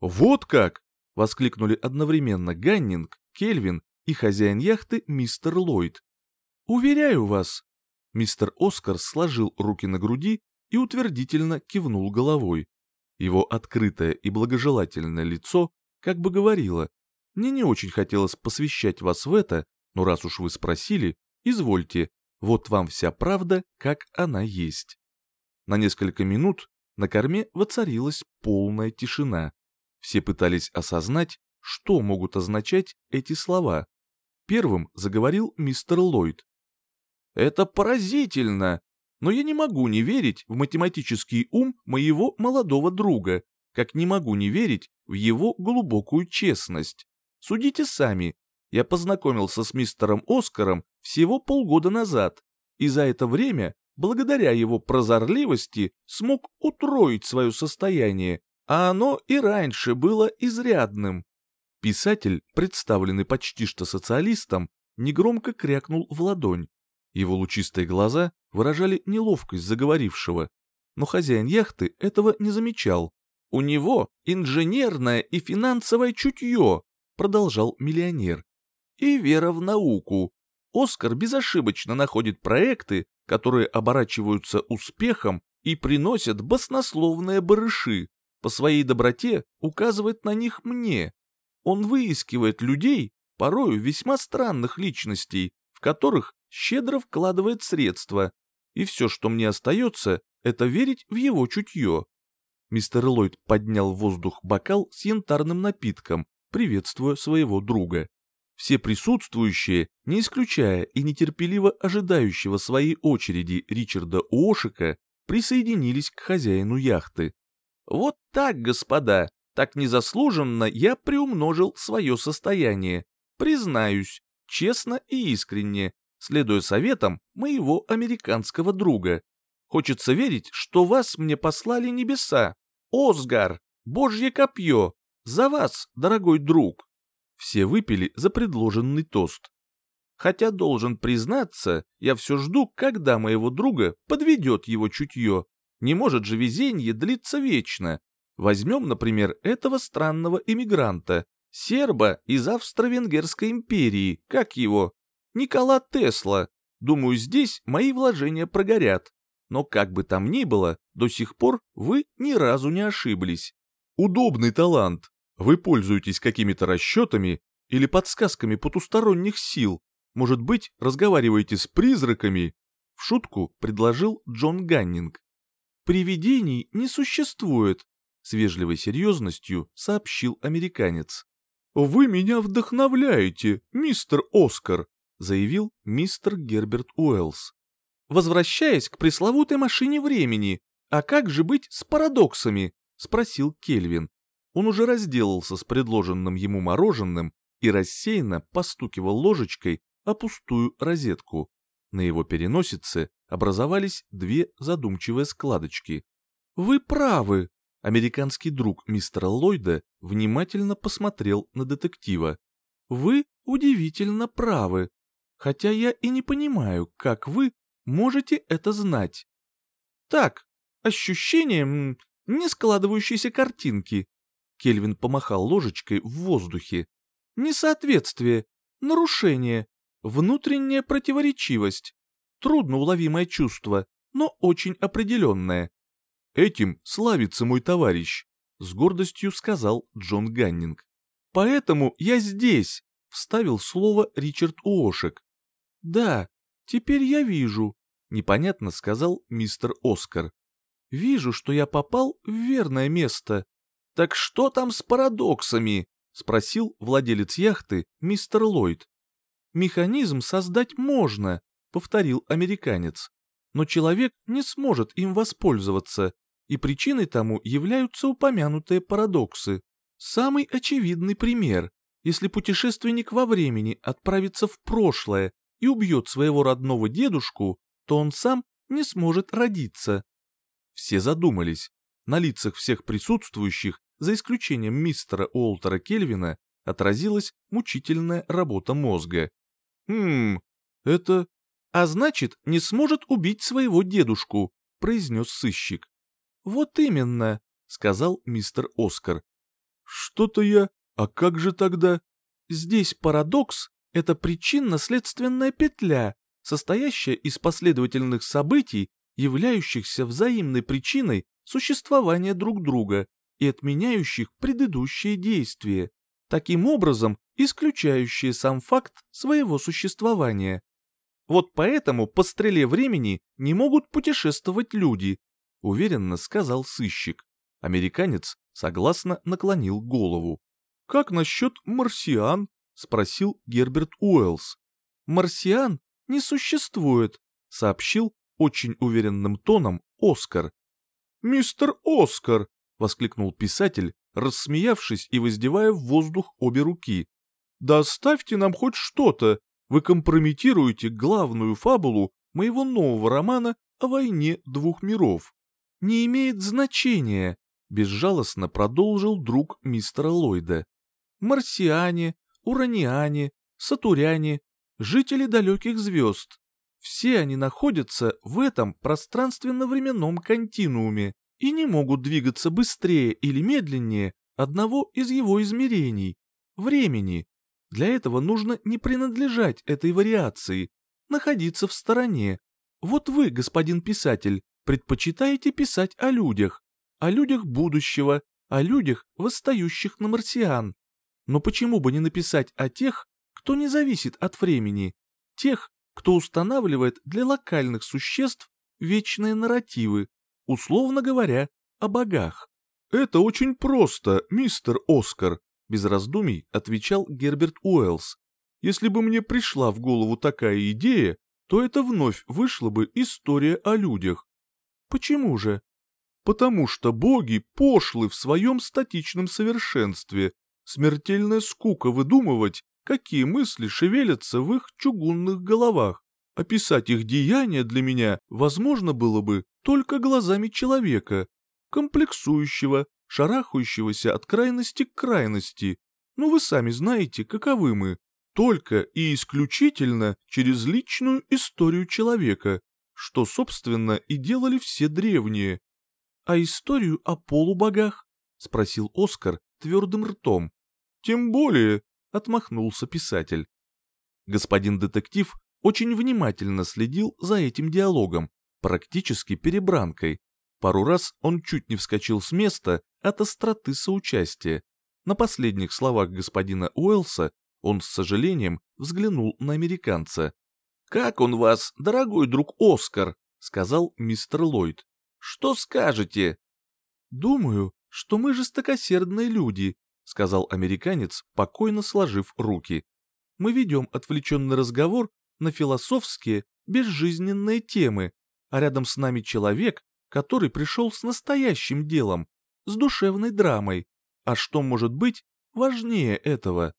Вот как! Воскликнули одновременно Ганнинг, Кельвин и хозяин яхты мистер Ллойд. «Уверяю вас!» Мистер Оскар сложил руки на груди и утвердительно кивнул головой. Его открытое и благожелательное лицо как бы говорило, «Мне не очень хотелось посвящать вас в это, но раз уж вы спросили, извольте, вот вам вся правда, как она есть». На несколько минут на корме воцарилась полная тишина. Все пытались осознать, что могут означать эти слова. Первым заговорил мистер Ллойд. «Это поразительно! Но я не могу не верить в математический ум моего молодого друга, как не могу не верить в его глубокую честность. Судите сами, я познакомился с мистером Оскаром всего полгода назад, и за это время, благодаря его прозорливости, смог утроить свое состояние а оно и раньше было изрядным. Писатель, представленный почти что социалистом, негромко крякнул в ладонь. Его лучистые глаза выражали неловкость заговорившего, но хозяин яхты этого не замечал. «У него инженерное и финансовое чутье», продолжал миллионер. «И вера в науку. Оскар безошибочно находит проекты, которые оборачиваются успехом и приносят баснословные барыши по своей доброте указывает на них мне. Он выискивает людей, порою весьма странных личностей, в которых щедро вкладывает средства, и все, что мне остается, это верить в его чутье. Мистер Ллойд поднял в воздух бокал с янтарным напитком, приветствуя своего друга. Все присутствующие, не исключая и нетерпеливо ожидающего своей очереди Ричарда Уошика, присоединились к хозяину яхты. Вот так, господа, так незаслуженно я приумножил свое состояние. Признаюсь, честно и искренне, следуя советам моего американского друга. Хочется верить, что вас мне послали небеса. Осгар, божье копье, за вас, дорогой друг. Все выпили за предложенный тост. Хотя должен признаться, я все жду, когда моего друга подведет его чутье. Не может же везение длиться вечно. Возьмем, например, этого странного иммигранта, серба из Австро-Венгерской империи, как его? Никола Тесла. Думаю, здесь мои вложения прогорят. Но как бы там ни было, до сих пор вы ни разу не ошиблись. Удобный талант. Вы пользуетесь какими-то расчетами или подсказками потусторонних сил. Может быть, разговариваете с призраками? В шутку предложил Джон Ганнинг. «Привидений не существует», — с вежливой серьезностью сообщил американец. «Вы меня вдохновляете, мистер Оскар», — заявил мистер Герберт Уэллс. «Возвращаясь к пресловутой машине времени, а как же быть с парадоксами?» — спросил Кельвин. Он уже разделался с предложенным ему мороженым и рассеянно постукивал ложечкой о пустую розетку. На его переносице образовались две задумчивые складочки. Вы правы. Американский друг мистера Ллойда внимательно посмотрел на детектива. Вы удивительно правы. Хотя я и не понимаю, как вы можете это знать. Так, ощущение не складывающейся картинки. Кельвин помахал ложечкой в воздухе. Несоответствие, нарушение, внутренняя противоречивость. Трудно уловимое чувство, но очень определенное. Этим славится мой товарищ, с гордостью сказал Джон Ганнинг. Поэтому я здесь, вставил слово Ричард Уошек. Да, теперь я вижу, непонятно сказал мистер Оскар. Вижу, что я попал в верное место. Так что там с парадоксами? спросил владелец яхты мистер Ллойд. Механизм создать можно, повторил американец. Но человек не сможет им воспользоваться, и причиной тому являются упомянутые парадоксы. Самый очевидный пример. Если путешественник во времени отправится в прошлое и убьет своего родного дедушку, то он сам не сможет родиться. Все задумались. На лицах всех присутствующих, за исключением мистера Уолтера Кельвина, отразилась мучительная работа мозга. «Хм, это а значит, не сможет убить своего дедушку», — произнес сыщик. «Вот именно», — сказал мистер Оскар. «Что-то я... А как же тогда...» «Здесь парадокс — это причинно-следственная петля, состоящая из последовательных событий, являющихся взаимной причиной существования друг друга и отменяющих предыдущие действия, таким образом исключающие сам факт своего существования. Вот поэтому по стреле времени не могут путешествовать люди, уверенно сказал сыщик. Американец согласно наклонил голову. Как насчет марсиан? спросил Герберт Уэллс. Марсиан не существует, сообщил очень уверенным тоном Оскар. Мистер Оскар! Воскликнул писатель, рассмеявшись и воздевая в воздух обе руки. Да оставьте нам хоть что-то, вы компрометируете главную фабулу моего нового романа о войне двух миров. Не имеет значения, безжалостно продолжил друг мистера Ллойда. Марсиане, ураниане, сатуряне, жители далеких звезд. Все они находятся в этом пространственно-временном континууме и не могут двигаться быстрее или медленнее одного из его измерений – времени. Для этого нужно не принадлежать этой вариации, находиться в стороне. Вот вы, господин писатель, предпочитаете писать о людях, о людях будущего, о людях, восстающих на марсиан. Но почему бы не написать о тех, кто не зависит от времени, тех, кто устанавливает для локальных существ вечные нарративы, условно говоря, о богах? Это очень просто, мистер Оскар, без раздумий отвечал Герберт Уэллс. Если бы мне пришла в голову такая идея, то это вновь вышла бы история о людях. Почему же? Потому что боги пошлы в своем статичном совершенстве. Смертельная скука выдумывать, какие мысли шевелятся в их чугунных головах. Описать их деяния для меня возможно было бы только глазами человека, комплексующего, шарахающегося от крайности к крайности. Ну вы сами знаете, каковы мы. Только и исключительно через личную историю человека, что, собственно, и делали все древние. А историю о полубогах? Спросил Оскар твердым ртом. Тем более, отмахнулся писатель. Господин детектив очень внимательно следил за этим диалогом, практически перебранкой. Пару раз он чуть не вскочил с места от остроты соучастия. На последних словах господина Уэлса он с сожалением взглянул на американца. «Как он вас, дорогой друг Оскар?» — сказал мистер Ллойд. «Что скажете?» «Думаю, что мы жестокосердные люди», — сказал американец, покойно сложив руки. «Мы ведем отвлеченный разговор на философские, безжизненные темы, а рядом с нами человек, который пришел с настоящим делом, с душевной драмой. А что может быть важнее этого?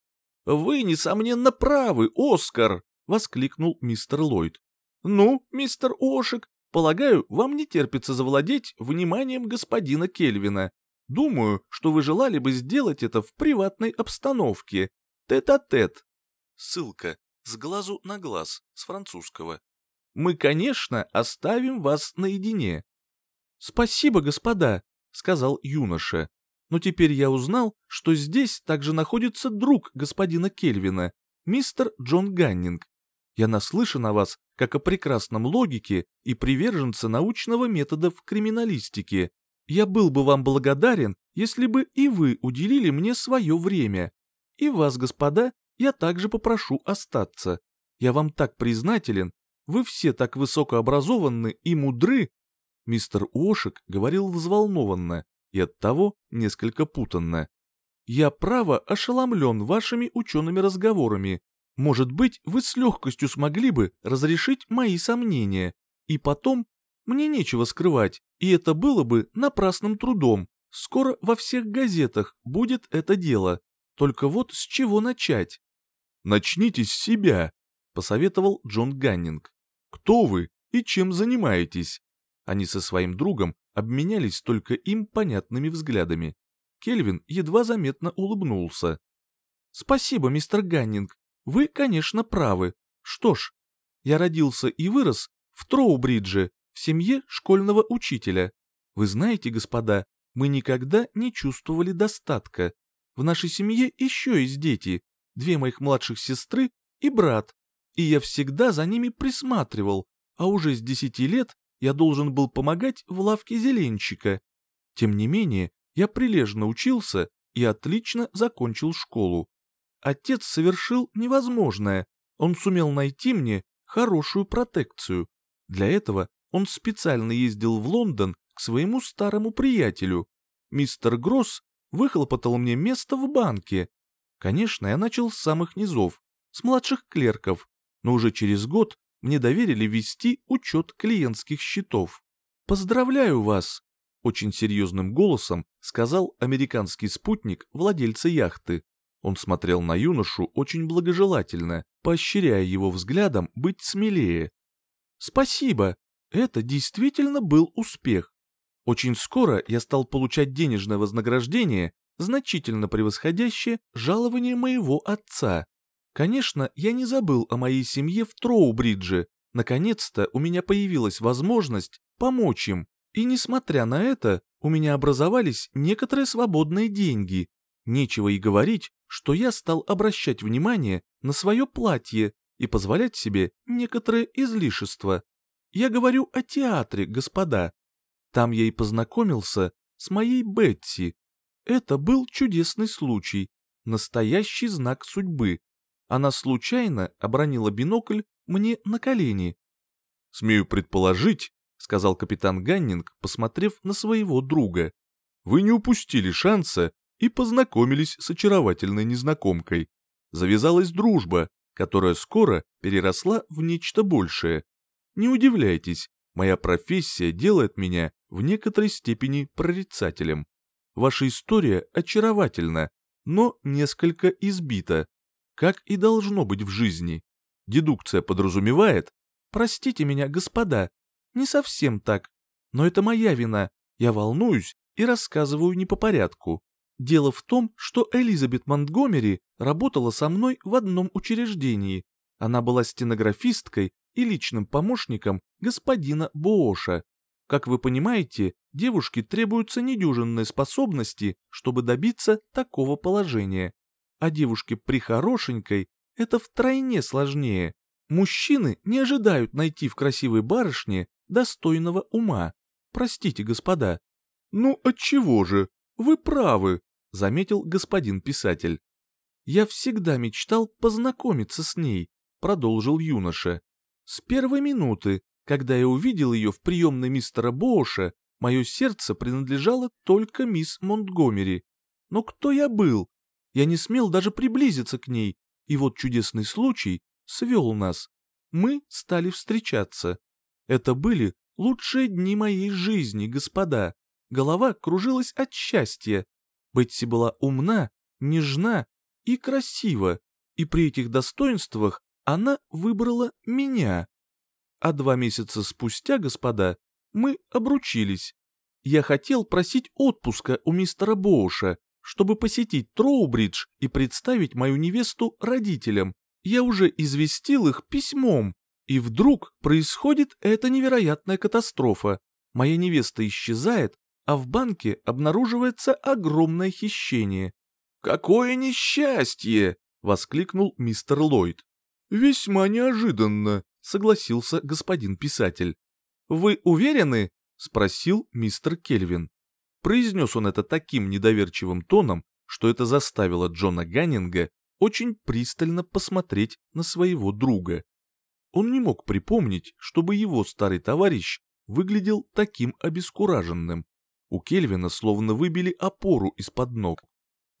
«Вы, несомненно, правы, Оскар!» — воскликнул мистер Ллойд. «Ну, мистер Ошек, Полагаю, вам не терпится завладеть вниманием господина Кельвина. Думаю, что вы желали бы сделать это в приватной обстановке. Тет-а-тет. -тет. Ссылка. С глазу на глаз. С французского. Мы, конечно, оставим вас наедине. Спасибо, господа, сказал юноша. Но теперь я узнал, что здесь также находится друг господина Кельвина, мистер Джон Ганнинг. Я наслышан о вас как о прекрасном логике и приверженце научного метода в криминалистике. Я был бы вам благодарен, если бы и вы уделили мне свое время. И вас, господа, я также попрошу остаться. Я вам так признателен, вы все так высокообразованны и мудры. Мистер Уошек говорил взволнованно и оттого несколько путанно. Я право ошеломлен вашими учеными разговорами, может быть, вы с легкостью смогли бы разрешить мои сомнения. И потом, мне нечего скрывать, и это было бы напрасным трудом. Скоро во всех газетах будет это дело. Только вот с чего начать? «Начните с себя», — посоветовал Джон Ганнинг. «Кто вы и чем занимаетесь?» Они со своим другом обменялись только им понятными взглядами. Кельвин едва заметно улыбнулся. «Спасибо, мистер Ганнинг. Вы, конечно, правы. Что ж, я родился и вырос в Троубридже, в семье школьного учителя. Вы знаете, господа, мы никогда не чувствовали достатка. В нашей семье еще есть дети, две моих младших сестры и брат, и я всегда за ними присматривал, а уже с десяти лет я должен был помогать в лавке зеленщика. Тем не менее, я прилежно учился и отлично закончил школу. Отец совершил невозможное. Он сумел найти мне хорошую протекцию. Для этого он специально ездил в Лондон к своему старому приятелю. Мистер Гросс выхлопотал мне место в банке. Конечно, я начал с самых низов, с младших клерков, но уже через год мне доверили вести учет клиентских счетов. «Поздравляю вас!» — очень серьезным голосом сказал американский спутник владельца яхты. Он смотрел на юношу очень благожелательно, поощряя его взглядом быть смелее. «Спасибо! Это действительно был успех. Очень скоро я стал получать денежное вознаграждение, значительно превосходящее жалование моего отца. Конечно, я не забыл о моей семье в Троубридже. Наконец-то у меня появилась возможность помочь им, и несмотря на это, у меня образовались некоторые свободные деньги. Нечего и говорить, что я стал обращать внимание на свое платье и позволять себе некоторые излишества. Я говорю о театре, господа. Там я и познакомился с моей Бетти. Это был чудесный случай, настоящий знак судьбы. Она случайно обронила бинокль мне на колени. «Смею предположить», — сказал капитан Ганнинг, посмотрев на своего друга, — «вы не упустили шанса и познакомились с очаровательной незнакомкой. Завязалась дружба, которая скоро переросла в нечто большее. Не удивляйтесь, моя профессия делает меня в некоторой степени прорицателем. Ваша история очаровательна, но несколько избита, как и должно быть в жизни. Дедукция подразумевает, простите меня, господа, не совсем так, но это моя вина, я волнуюсь и рассказываю не по порядку. Дело в том, что Элизабет Монтгомери работала со мной в одном учреждении. Она была стенографисткой и личным помощником господина Бооша. Как вы понимаете, девушке требуются недюжинные способности, чтобы добиться такого положения. А девушке прихорошенькой это втройне сложнее. Мужчины не ожидают найти в красивой барышне достойного ума. Простите, господа. Ну, отчего же? Вы правы, — заметил господин писатель. «Я всегда мечтал познакомиться с ней», — продолжил юноша. «С первой минуты, когда я увидел ее в приемной мистера Боуша, мое сердце принадлежало только мисс Монтгомери. Но кто я был? Я не смел даже приблизиться к ней, и вот чудесный случай свел нас. Мы стали встречаться. Это были лучшие дни моей жизни, господа. Голова кружилась от счастья, Бетси была умна, нежна и красива, и при этих достоинствах она выбрала меня. А два месяца спустя, господа, мы обручились. Я хотел просить отпуска у мистера Боуша, чтобы посетить Троубридж и представить мою невесту родителям. Я уже известил их письмом, и вдруг происходит эта невероятная катастрофа. Моя невеста исчезает, а в банке обнаруживается огромное хищение. «Какое несчастье!» — воскликнул мистер Ллойд. «Весьма неожиданно», — согласился господин писатель. «Вы уверены?» — спросил мистер Кельвин. Произнес он это таким недоверчивым тоном, что это заставило Джона Ганнинга очень пристально посмотреть на своего друга. Он не мог припомнить, чтобы его старый товарищ выглядел таким обескураженным. У Кельвина словно выбили опору из-под ног.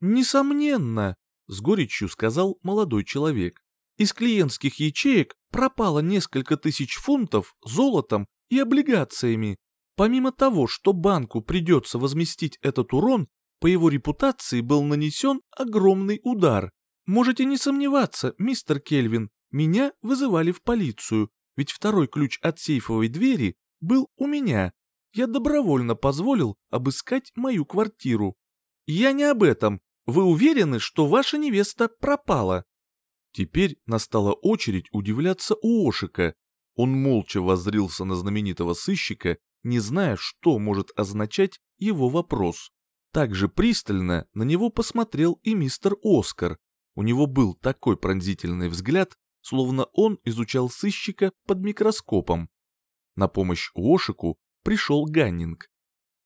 «Несомненно», — с горечью сказал молодой человек. «Из клиентских ячеек пропало несколько тысяч фунтов золотом и облигациями. Помимо того, что банку придется возместить этот урон, по его репутации был нанесен огромный удар. Можете не сомневаться, мистер Кельвин, меня вызывали в полицию, ведь второй ключ от сейфовой двери был у меня. Я добровольно позволил обыскать мою квартиру. Я не об этом. Вы уверены, что ваша невеста пропала? Теперь настала очередь удивляться у Ошика. Он молча воззрился на знаменитого сыщика, не зная, что может означать его вопрос. Также пристально на него посмотрел и мистер Оскар. У него был такой пронзительный взгляд, словно он изучал сыщика под микроскопом. На помощь Ошику пришел Ганнинг.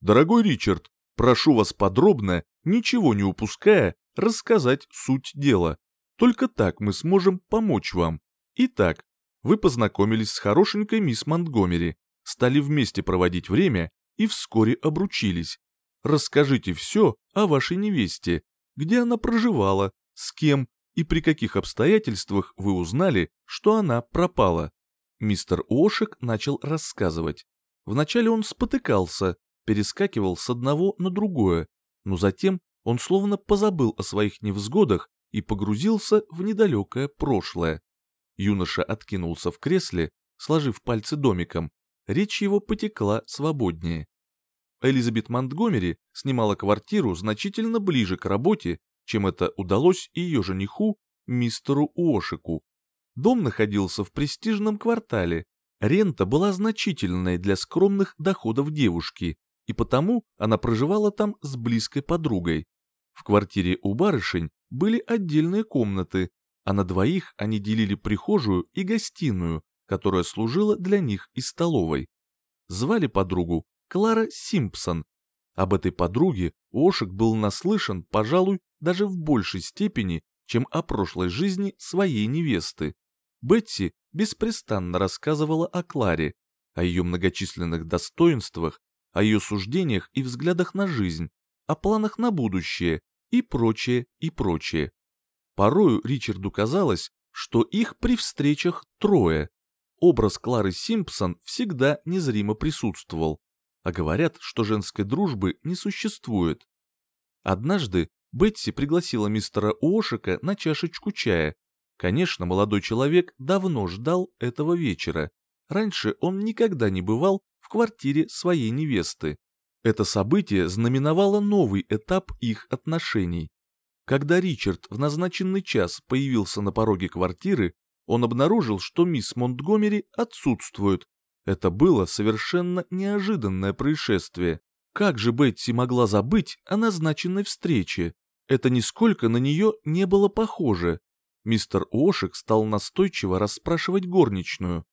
«Дорогой Ричард, прошу вас подробно, ничего не упуская, рассказать суть дела. Только так мы сможем помочь вам. Итак, вы познакомились с хорошенькой мисс Монтгомери, стали вместе проводить время и вскоре обручились. Расскажите все о вашей невесте, где она проживала, с кем и при каких обстоятельствах вы узнали, что она пропала. Мистер Ошек начал рассказывать. Вначале он спотыкался, перескакивал с одного на другое, но затем он словно позабыл о своих невзгодах и погрузился в недалекое прошлое. Юноша откинулся в кресле, сложив пальцы домиком, речь его потекла свободнее. Элизабет Монтгомери снимала квартиру значительно ближе к работе, чем это удалось ее жениху, мистеру Уошику. Дом находился в престижном квартале, рента была значительной для скромных доходов девушки, и потому она проживала там с близкой подругой. В квартире у барышень были отдельные комнаты, а на двоих они делили прихожую и гостиную, которая служила для них и столовой. Звали подругу Клара Симпсон. Об этой подруге Ошек был наслышан, пожалуй, даже в большей степени, чем о прошлой жизни своей невесты. Бетси беспрестанно рассказывала о Кларе, о ее многочисленных достоинствах, о ее суждениях и взглядах на жизнь, о планах на будущее и прочее, и прочее. Порою Ричарду казалось, что их при встречах трое. Образ Клары Симпсон всегда незримо присутствовал, а говорят, что женской дружбы не существует. Однажды Бетси пригласила мистера Уошика на чашечку чая. Конечно, молодой человек давно ждал этого вечера. Раньше он никогда не бывал в квартире своей невесты. Это событие знаменовало новый этап их отношений. Когда Ричард в назначенный час появился на пороге квартиры, он обнаружил, что мисс Монтгомери отсутствует. Это было совершенно неожиданное происшествие. Как же Бетси могла забыть о назначенной встрече? Это нисколько на нее не было похоже. Мистер Ошик стал настойчиво расспрашивать горничную.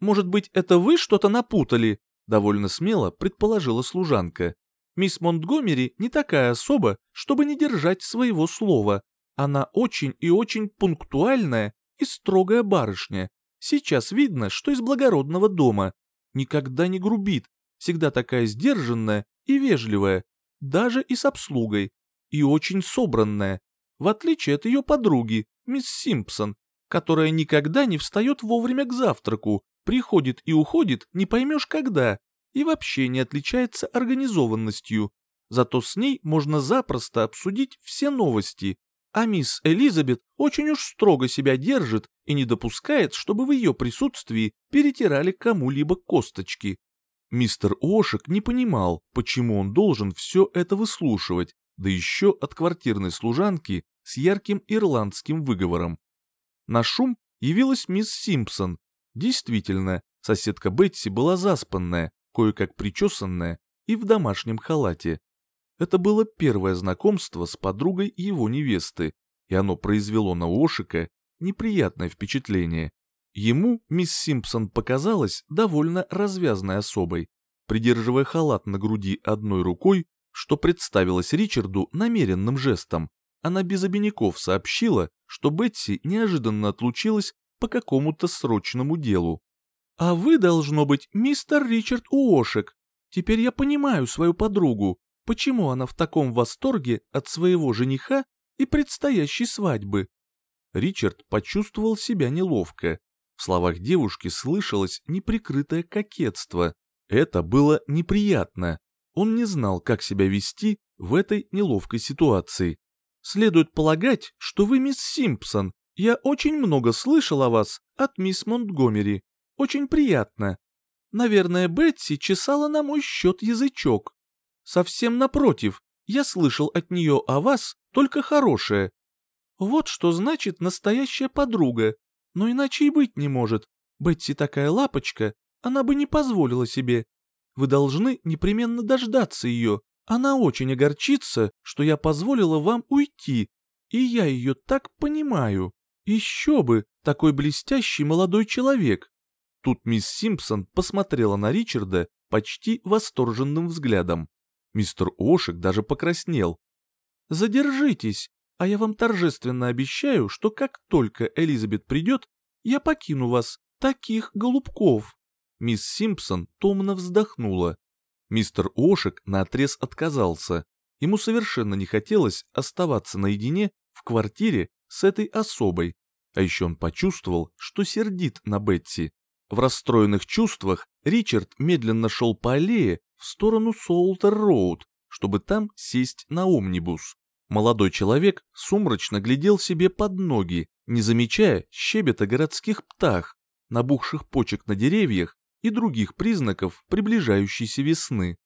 «Может быть, это вы что-то напутали?» — довольно смело предположила служанка. «Мисс Монтгомери не такая особа, чтобы не держать своего слова. Она очень и очень пунктуальная и строгая барышня. Сейчас видно, что из благородного дома. Никогда не грубит, всегда такая сдержанная и вежливая, даже и с обслугой и очень собранная, в отличие от ее подруги, мисс Симпсон, которая никогда не встает вовремя к завтраку, приходит и уходит не поймешь когда, и вообще не отличается организованностью. Зато с ней можно запросто обсудить все новости. А мисс Элизабет очень уж строго себя держит и не допускает, чтобы в ее присутствии перетирали кому-либо косточки. Мистер Ошек не понимал, почему он должен все это выслушивать, да еще от квартирной служанки с ярким ирландским выговором. На шум явилась мисс Симпсон. Действительно, соседка Бетси была заспанная, кое-как причесанная и в домашнем халате. Это было первое знакомство с подругой его невесты, и оно произвело на Ошика неприятное впечатление. Ему мисс Симпсон показалась довольно развязной особой. Придерживая халат на груди одной рукой, что представилось Ричарду намеренным жестом, она без обиняков сообщила, что Бетси неожиданно отлучилась по какому-то срочному делу. «А вы, должно быть, мистер Ричард Уошек. Теперь я понимаю свою подругу почему она в таком восторге от своего жениха и предстоящей свадьбы. Ричард почувствовал себя неловко. В словах девушки слышалось неприкрытое кокетство. Это было неприятно. Он не знал, как себя вести в этой неловкой ситуации. «Следует полагать, что вы мисс Симпсон. Я очень много слышал о вас от мисс Монтгомери. Очень приятно. Наверное, Бетси чесала на мой счет язычок. Совсем напротив, я слышал от нее о вас только хорошее. Вот что значит настоящая подруга. Но иначе и быть не может. Бетси такая лапочка, она бы не позволила себе. Вы должны непременно дождаться ее. Она очень огорчится, что я позволила вам уйти. И я ее так понимаю. Еще бы, такой блестящий молодой человек. Тут мисс Симпсон посмотрела на Ричарда почти восторженным взглядом. Мистер Ошик даже покраснел. «Задержитесь, а я вам торжественно обещаю, что как только Элизабет придет, я покину вас, таких голубков». Мисс Симпсон томно вздохнула. Мистер Ошик наотрез отказался. Ему совершенно не хотелось оставаться наедине в квартире с этой особой. А еще он почувствовал, что сердит на Бетси. В расстроенных чувствах Ричард медленно шел по аллее в сторону Солтер-Роуд, чтобы там сесть на омнибус. Молодой человек сумрачно глядел себе под ноги, не замечая щебета городских птах, набухших почек на деревьях и других признаков приближающейся весны.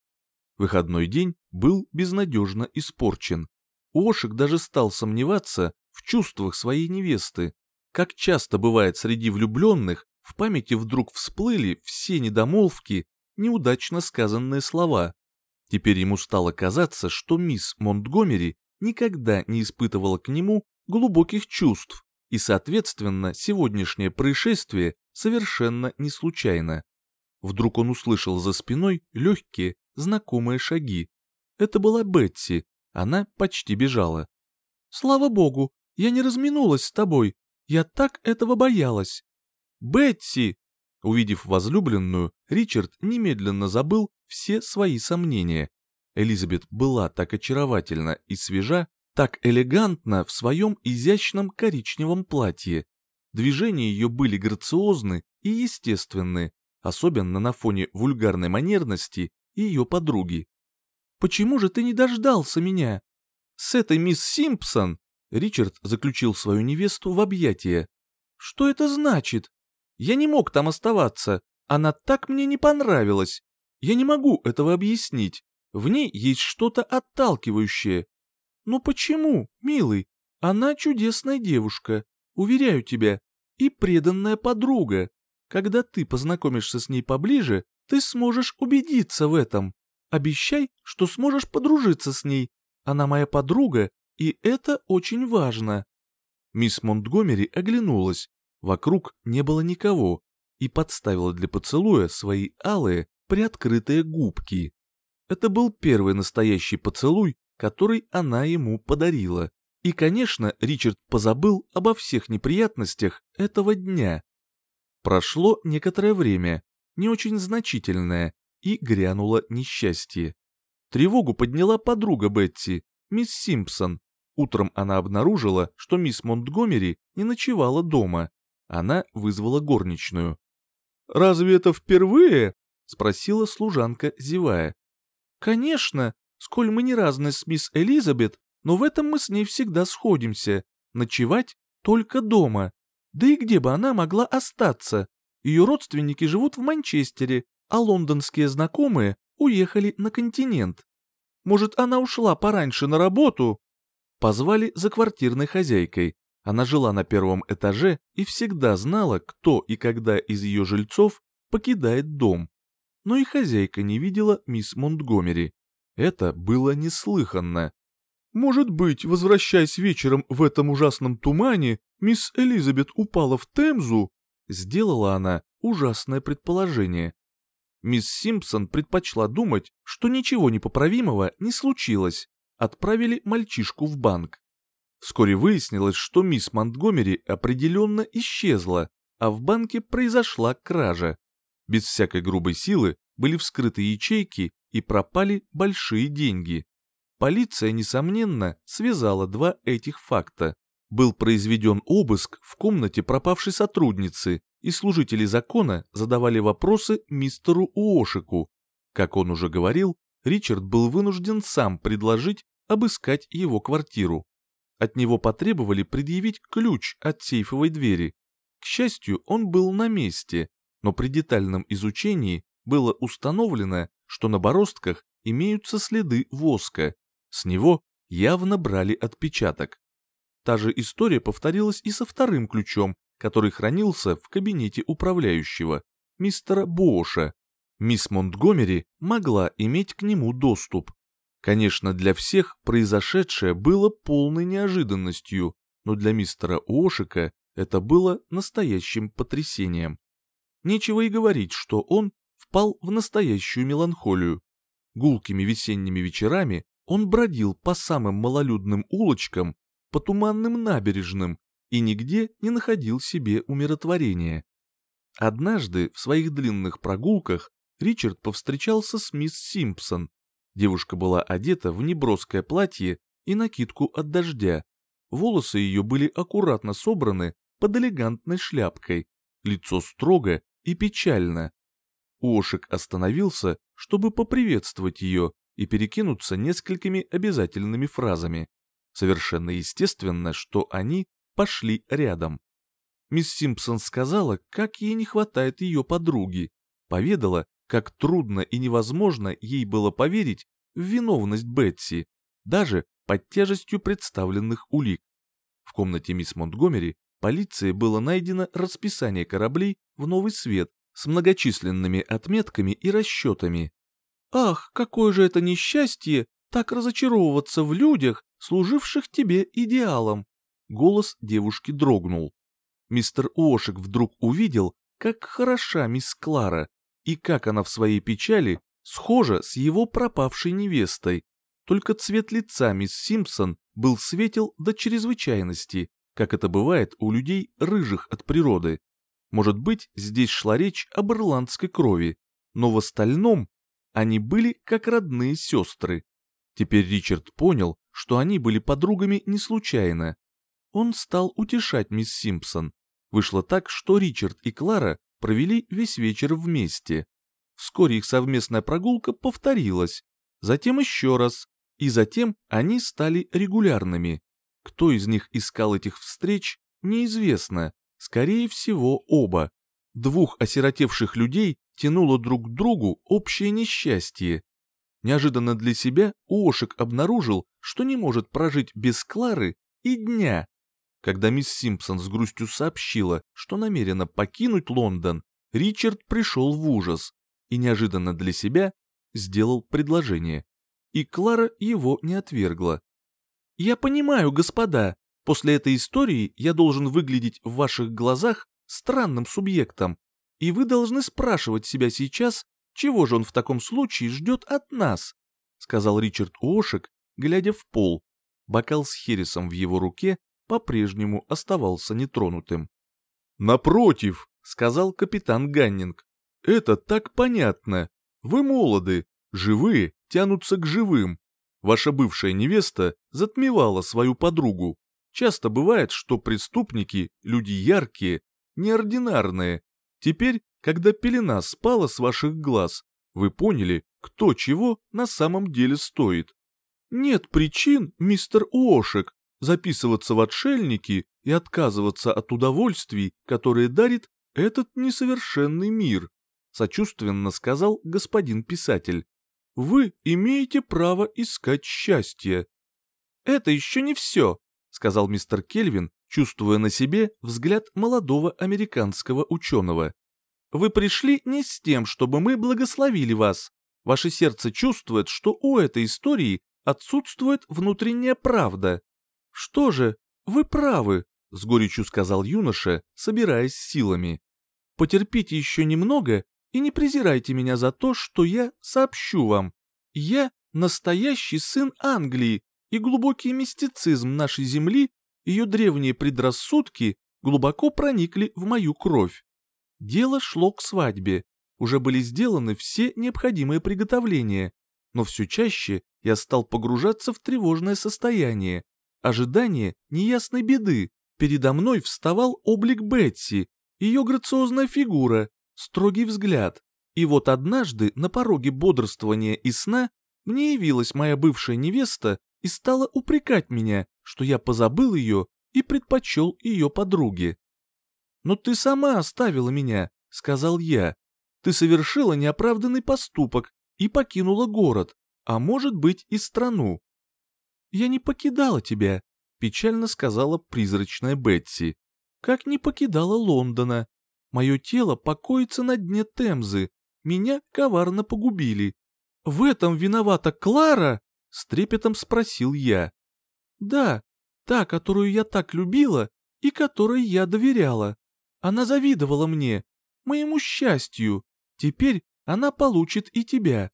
Выходной день был безнадежно испорчен. Ошик даже стал сомневаться в чувствах своей невесты. Как часто бывает среди влюбленных, в памяти вдруг всплыли все недомолвки, неудачно сказанные слова. Теперь ему стало казаться, что мисс Монтгомери никогда не испытывала к нему глубоких чувств, и, соответственно, сегодняшнее происшествие совершенно не случайно. Вдруг он услышал за спиной легкие, знакомые шаги. Это была Бетси, она почти бежала. «Слава богу, я не разминулась с тобой, я так этого боялась». «Бетси!» Увидев возлюбленную, Ричард немедленно забыл все свои сомнения. Элизабет была так очаровательна и свежа, так элегантна в своем изящном коричневом платье. Движения ее были грациозны и естественны, особенно на фоне вульгарной манерности ее подруги. «Почему же ты не дождался меня?» «С этой мисс Симпсон!» Ричард заключил свою невесту в объятия. «Что это значит?» Я не мог там оставаться. Она так мне не понравилась. Я не могу этого объяснить. В ней есть что-то отталкивающее. Ну почему, милый? Она чудесная девушка, уверяю тебя, и преданная подруга. Когда ты познакомишься с ней поближе, ты сможешь убедиться в этом. Обещай, что сможешь подружиться с ней. Она моя подруга, и это очень важно. Мисс Монтгомери оглянулась. Вокруг не было никого и подставила для поцелуя свои алые, приоткрытые губки. Это был первый настоящий поцелуй, который она ему подарила. И, конечно, Ричард позабыл обо всех неприятностях этого дня. Прошло некоторое время, не очень значительное, и грянуло несчастье. Тревогу подняла подруга Бетти, мисс Симпсон. Утром она обнаружила, что мисс Монтгомери не ночевала дома, она вызвала горничную. «Разве это впервые?» — спросила служанка, зевая. «Конечно, сколь мы не разны с мисс Элизабет, но в этом мы с ней всегда сходимся. Ночевать только дома. Да и где бы она могла остаться? Ее родственники живут в Манчестере, а лондонские знакомые уехали на континент. Может, она ушла пораньше на работу? Позвали за квартирной хозяйкой. Она жила на первом этаже и всегда знала, кто и когда из ее жильцов покидает дом. Но и хозяйка не видела мисс Монтгомери. Это было неслыханно. Может быть, возвращаясь вечером в этом ужасном тумане, мисс Элизабет упала в Темзу? Сделала она ужасное предположение. Мисс Симпсон предпочла думать, что ничего непоправимого не случилось. Отправили мальчишку в банк. Вскоре выяснилось, что мисс Монтгомери определенно исчезла, а в банке произошла кража. Без всякой грубой силы были вскрыты ячейки и пропали большие деньги. Полиция, несомненно, связала два этих факта. Был произведен обыск в комнате пропавшей сотрудницы, и служители закона задавали вопросы мистеру Уошику. Как он уже говорил, Ричард был вынужден сам предложить обыскать его квартиру. От него потребовали предъявить ключ от сейфовой двери. К счастью, он был на месте, но при детальном изучении было установлено, что на бороздках имеются следы воска, с него явно брали отпечаток. Та же история повторилась и со вторым ключом, который хранился в кабинете управляющего, мистера Боша. Мисс Монтгомери могла иметь к нему доступ. Конечно, для всех произошедшее было полной неожиданностью, но для мистера Ошика это было настоящим потрясением. Нечего и говорить, что он впал в настоящую меланхолию. Гулкими весенними вечерами он бродил по самым малолюдным улочкам, по туманным набережным и нигде не находил себе умиротворения. Однажды в своих длинных прогулках Ричард повстречался с мисс Симпсон. Девушка была одета в неброское платье и накидку от дождя. Волосы ее были аккуратно собраны под элегантной шляпкой, лицо строго и печально. Ошик остановился, чтобы поприветствовать ее, и перекинуться несколькими обязательными фразами. Совершенно естественно, что они пошли рядом. Мисс Симпсон сказала, как ей не хватает ее подруги, поведала, как трудно и невозможно ей было поверить в виновность Бетси, даже под тяжестью представленных улик. В комнате мисс Монтгомери полиции было найдено расписание кораблей в Новый Свет с многочисленными отметками и расчетами. Ах, какое же это несчастье, так разочаровываться в людях, служивших тебе идеалом. Голос девушки дрогнул. Мистер Ошик вдруг увидел, как хороша мисс Клара, и как она в своей печали схожа с его пропавшей невестой. Только цвет лица мисс Симпсон был светел до чрезвычайности, как это бывает у людей рыжих от природы. Может быть, здесь шла речь об ирландской крови, но в остальном они были как родные сестры. Теперь Ричард понял, что они были подругами не случайно. Он стал утешать мисс Симпсон. Вышло так, что Ричард и Клара провели весь вечер вместе. Вскоре их совместная прогулка повторилась, затем еще раз, и затем они стали регулярными. Кто из них искал этих встреч, неизвестно, скорее всего оба. Двух осиротевших людей тянуло друг к другу общее несчастье. Неожиданно для себя Уошек обнаружил, что не может прожить без Клары и дня. Когда мисс Симпсон с грустью сообщила, что намерена покинуть Лондон, Ричард пришел в ужас и неожиданно для себя сделал предложение. И Клара его не отвергла. «Я понимаю, господа, после этой истории я должен выглядеть в ваших глазах странным субъектом, и вы должны спрашивать себя сейчас, чего же он в таком случае ждет от нас, сказал Ричард Уошек, глядя в пол. Бокал с хересом в его руке по-прежнему оставался нетронутым. «Напротив», — сказал капитан Ганнинг, — «это так понятно. Вы молоды, живые тянутся к живым. Ваша бывшая невеста затмевала свою подругу. Часто бывает, что преступники — люди яркие, неординарные, Теперь, когда пелена спала с ваших глаз, вы поняли, кто чего на самом деле стоит. Нет причин, мистер Уошек, записываться в отшельники и отказываться от удовольствий, которые дарит этот несовершенный мир, сочувственно сказал господин писатель. Вы имеете право искать счастье. Это еще не все, сказал мистер Кельвин, чувствуя на себе взгляд молодого американского ученого. Вы пришли не с тем, чтобы мы благословили вас. Ваше сердце чувствует, что у этой истории отсутствует внутренняя правда. Что же, вы правы, с горечью сказал юноша, собираясь силами. Потерпите еще немного и не презирайте меня за то, что я сообщу вам. Я настоящий сын Англии, и глубокий мистицизм нашей земли, ее древние предрассудки глубоко проникли в мою кровь. Дело шло к свадьбе, уже были сделаны все необходимые приготовления, но все чаще я стал погружаться в тревожное состояние, ожидание неясной беды. Передо мной вставал облик Бетси, ее грациозная фигура, строгий взгляд. И вот однажды на пороге бодрствования и сна мне явилась моя бывшая невеста и стала упрекать меня, что я позабыл ее и предпочел ее подруге. «Но ты сама оставила меня», — сказал я. «Ты совершила неоправданный поступок и покинула город, а может быть и страну». «Я не покидала тебя», — печально сказала призрачная Бетси. «Как не покидала Лондона. Мое тело покоится на дне Темзы. Меня коварно погубили. В этом виновата Клара?» — с трепетом спросил я. «Да, та, которую я так любила и которой я доверяла. Она завидовала мне, моему счастью. Теперь она получит и тебя.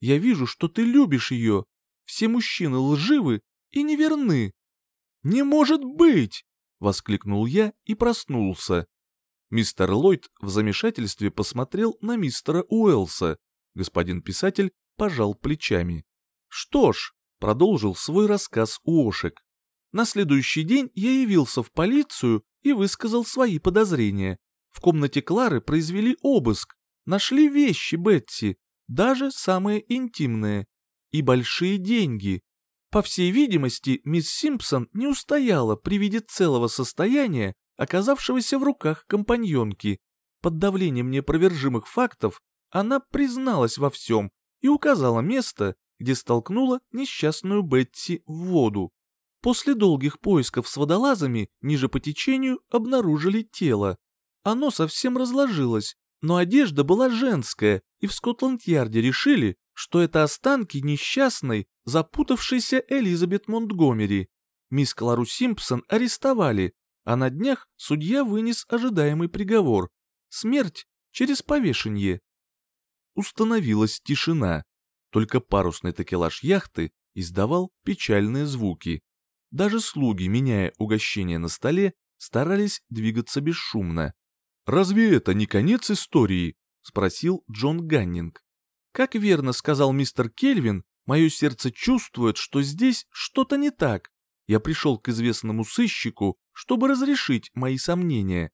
Я вижу, что ты любишь ее. Все мужчины лживы и неверны». «Не может быть!» — воскликнул я и проснулся. Мистер Ллойд в замешательстве посмотрел на мистера Уэлса. Господин писатель пожал плечами. «Что ж», — продолжил свой рассказ Уошек, «на следующий день я явился в полицию и высказал свои подозрения. В комнате Клары произвели обыск, нашли вещи Бетси, даже самые интимные, и большие деньги. По всей видимости, мисс Симпсон не устояла при виде целого состояния, оказавшегося в руках компаньонки. Под давлением непровержимых фактов она призналась во всем и указала место, где столкнула несчастную Бетти в воду. После долгих поисков с водолазами ниже по течению обнаружили тело. Оно совсем разложилось, но одежда была женская, и в Скотланд-Ярде решили, что это останки несчастной, запутавшейся Элизабет Монтгомери. Мисс Клару Симпсон арестовали, а на днях судья вынес ожидаемый приговор – смерть через повешение. Установилась тишина. Только парусный такелаж яхты издавал печальные звуки. Даже слуги, меняя угощение на столе, старались двигаться бесшумно. «Разве это не конец истории?» — спросил Джон Ганнинг. «Как верно сказал мистер Кельвин, мое сердце чувствует, что здесь что-то не так. Я пришел к известному сыщику, чтобы разрешить мои сомнения».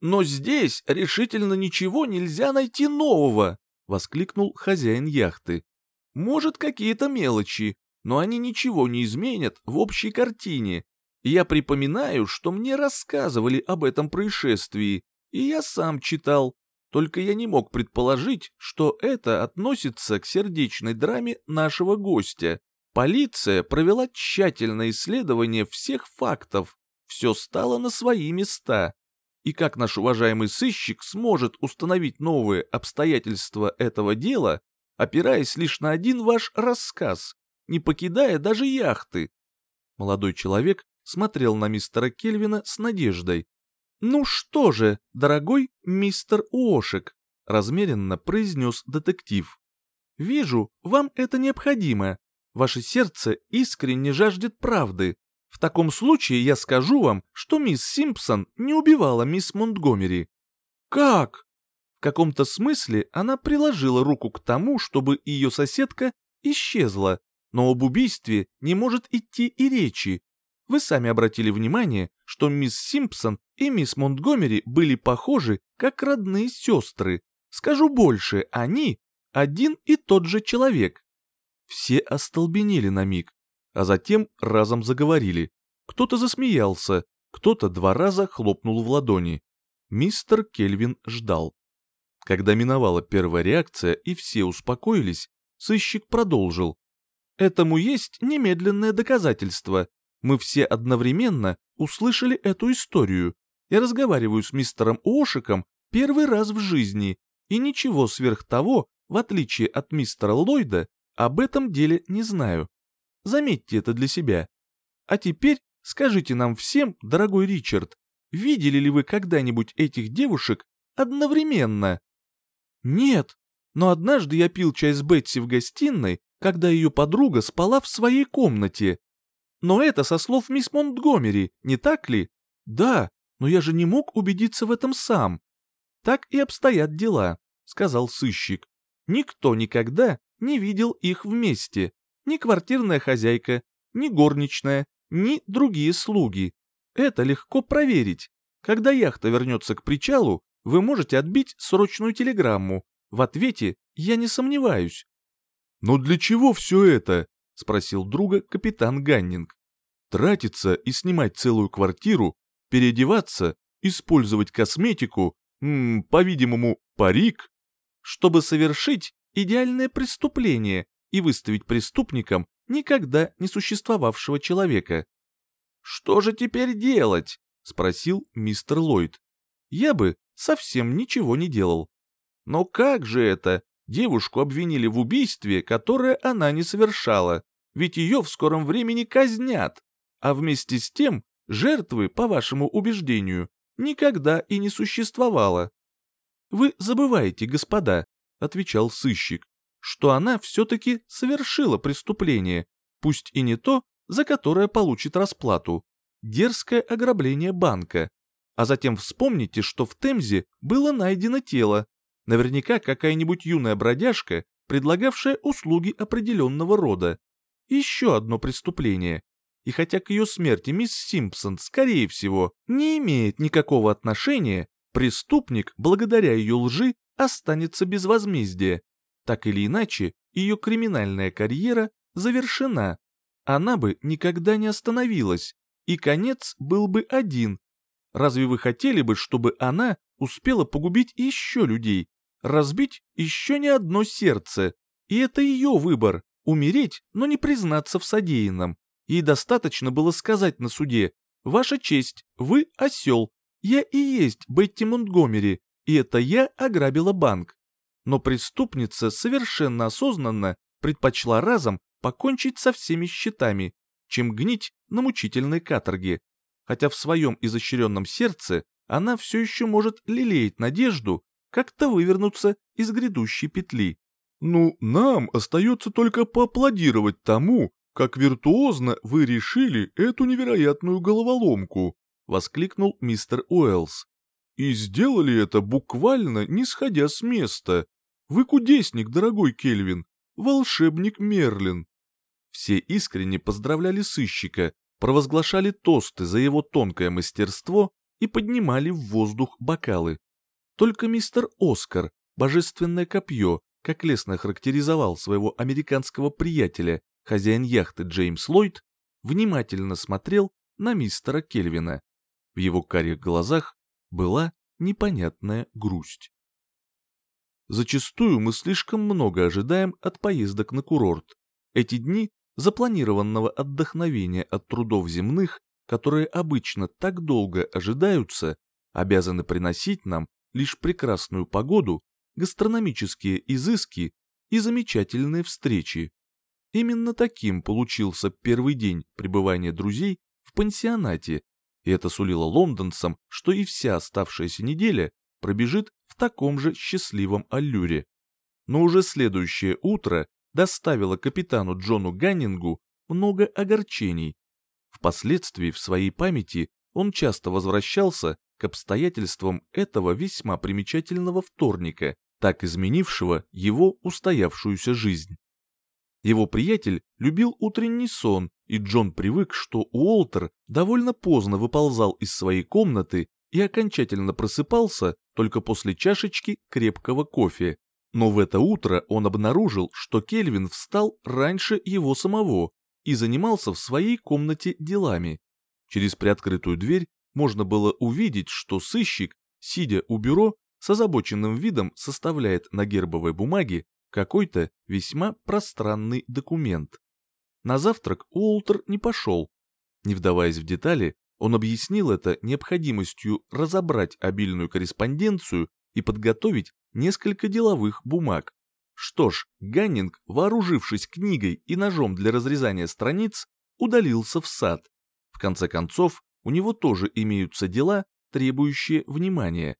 «Но здесь решительно ничего нельзя найти нового!» — воскликнул хозяин яхты. Может, какие-то мелочи, но они ничего не изменят в общей картине. Я припоминаю, что мне рассказывали об этом происшествии, и я сам читал, только я не мог предположить, что это относится к сердечной драме нашего гостя. Полиция провела тщательное исследование всех фактов, все стало на свои места. И как наш уважаемый сыщик сможет установить новые обстоятельства этого дела, опираясь лишь на один ваш рассказ, не покидая даже яхты. Молодой человек смотрел на мистера Кельвина с надеждой. «Ну что же, дорогой мистер Уошек», — размеренно произнес детектив. «Вижу, вам это необходимо. Ваше сердце искренне жаждет правды. В таком случае я скажу вам, что мисс Симпсон не убивала мисс Монтгомери». «Как?» каком-то смысле она приложила руку к тому, чтобы ее соседка исчезла, но об убийстве не может идти и речи. Вы сами обратили внимание, что мисс Симпсон и мисс Монтгомери были похожи, как родные сестры. Скажу больше, они один и тот же человек. Все остолбенели на миг, а затем разом заговорили. Кто-то засмеялся, кто-то два раза хлопнул в ладони. Мистер Кельвин ждал. Когда миновала первая реакция и все успокоились, сыщик продолжил. Этому есть немедленное доказательство. Мы все одновременно услышали эту историю. Я разговариваю с мистером Ошиком первый раз в жизни, и ничего сверх того, в отличие от мистера Ллойда, об этом деле не знаю. Заметьте это для себя. А теперь скажите нам всем, дорогой Ричард, видели ли вы когда-нибудь этих девушек одновременно? Нет, но однажды я пил чай с Бетси в гостиной, когда ее подруга спала в своей комнате. Но это со слов мисс Монтгомери, не так ли? Да, но я же не мог убедиться в этом сам. Так и обстоят дела, сказал сыщик. Никто никогда не видел их вместе. Ни квартирная хозяйка, ни горничная, ни другие слуги. Это легко проверить. Когда яхта вернется к причалу, вы можете отбить срочную телеграмму. В ответе я не сомневаюсь. «Но для чего все это?» — спросил друга капитан Ганнинг. «Тратиться и снимать целую квартиру, переодеваться, использовать косметику, по-видимому, парик?» «Чтобы совершить идеальное преступление и выставить преступником никогда не существовавшего человека». «Что же теперь делать?» — спросил мистер Ллойд. «Я бы совсем ничего не делал». «Но как же это? Девушку обвинили в убийстве, которое она не совершала, ведь ее в скором времени казнят. А вместе с тем, жертвы, по вашему убеждению, никогда и не существовало. «Вы забываете, господа», — отвечал сыщик, «что она все-таки совершила преступление, пусть и не то, за которое получит расплату. Дерзкое ограбление банка. А затем вспомните, что в Темзе было найдено тело, Наверняка какая-нибудь юная бродяжка, предлагавшая услуги определенного рода. Еще одно преступление. И хотя к ее смерти мисс Симпсон, скорее всего, не имеет никакого отношения, преступник, благодаря ее лжи, останется без возмездия. Так или иначе, ее криминальная карьера завершена. Она бы никогда не остановилась, и конец был бы один. Разве вы хотели бы, чтобы она успела погубить еще людей, разбить еще не одно сердце. И это ее выбор — умереть, но не признаться в содеянном. Ей достаточно было сказать на суде «Ваша честь, вы осел, я и есть Бетти Монтгомери, и это я ограбила банк». Но преступница совершенно осознанно предпочла разом покончить со всеми счетами, чем гнить на мучительной каторге. Хотя в своем изощренном сердце она все еще может лелеять надежду, как-то вывернуться из грядущей петли. «Ну, нам остается только поаплодировать тому, как виртуозно вы решили эту невероятную головоломку», — воскликнул мистер Уэллс. «И сделали это буквально не сходя с места. Вы кудесник, дорогой Кельвин, волшебник Мерлин». Все искренне поздравляли сыщика, провозглашали тосты за его тонкое мастерство и поднимали в воздух бокалы. Только мистер Оскар, божественное копье, как лестно характеризовал своего американского приятеля, хозяин яхты Джеймс Ллойд, внимательно смотрел на мистера Кельвина. В его карих глазах была непонятная грусть. Зачастую мы слишком много ожидаем от поездок на курорт. Эти дни запланированного отдохновения от трудов земных, которые обычно так долго ожидаются, обязаны приносить нам лишь прекрасную погоду, гастрономические изыски и замечательные встречи. Именно таким получился первый день пребывания друзей в пансионате, и это сулило лондонцам, что и вся оставшаяся неделя пробежит в таком же счастливом аллюре. Но уже следующее утро доставило капитану Джону Ганнингу много огорчений. Впоследствии в своей памяти он часто возвращался к обстоятельствам этого весьма примечательного вторника, так изменившего его устоявшуюся жизнь. Его приятель любил утренний сон, и Джон привык, что Уолтер довольно поздно выползал из своей комнаты и окончательно просыпался только после чашечки крепкого кофе. Но в это утро он обнаружил, что Кельвин встал раньше его самого, и занимался в своей комнате делами. Через приоткрытую дверь можно было увидеть, что сыщик, сидя у бюро, с озабоченным видом составляет на гербовой бумаге какой-то весьма пространный документ. На завтрак Уолтер не пошел. Не вдаваясь в детали, он объяснил это необходимостью разобрать обильную корреспонденцию и подготовить несколько деловых бумаг. Что ж, Ганнинг, вооружившись книгой и ножом для разрезания страниц, удалился в сад. В конце концов, у него тоже имеются дела, требующие внимания.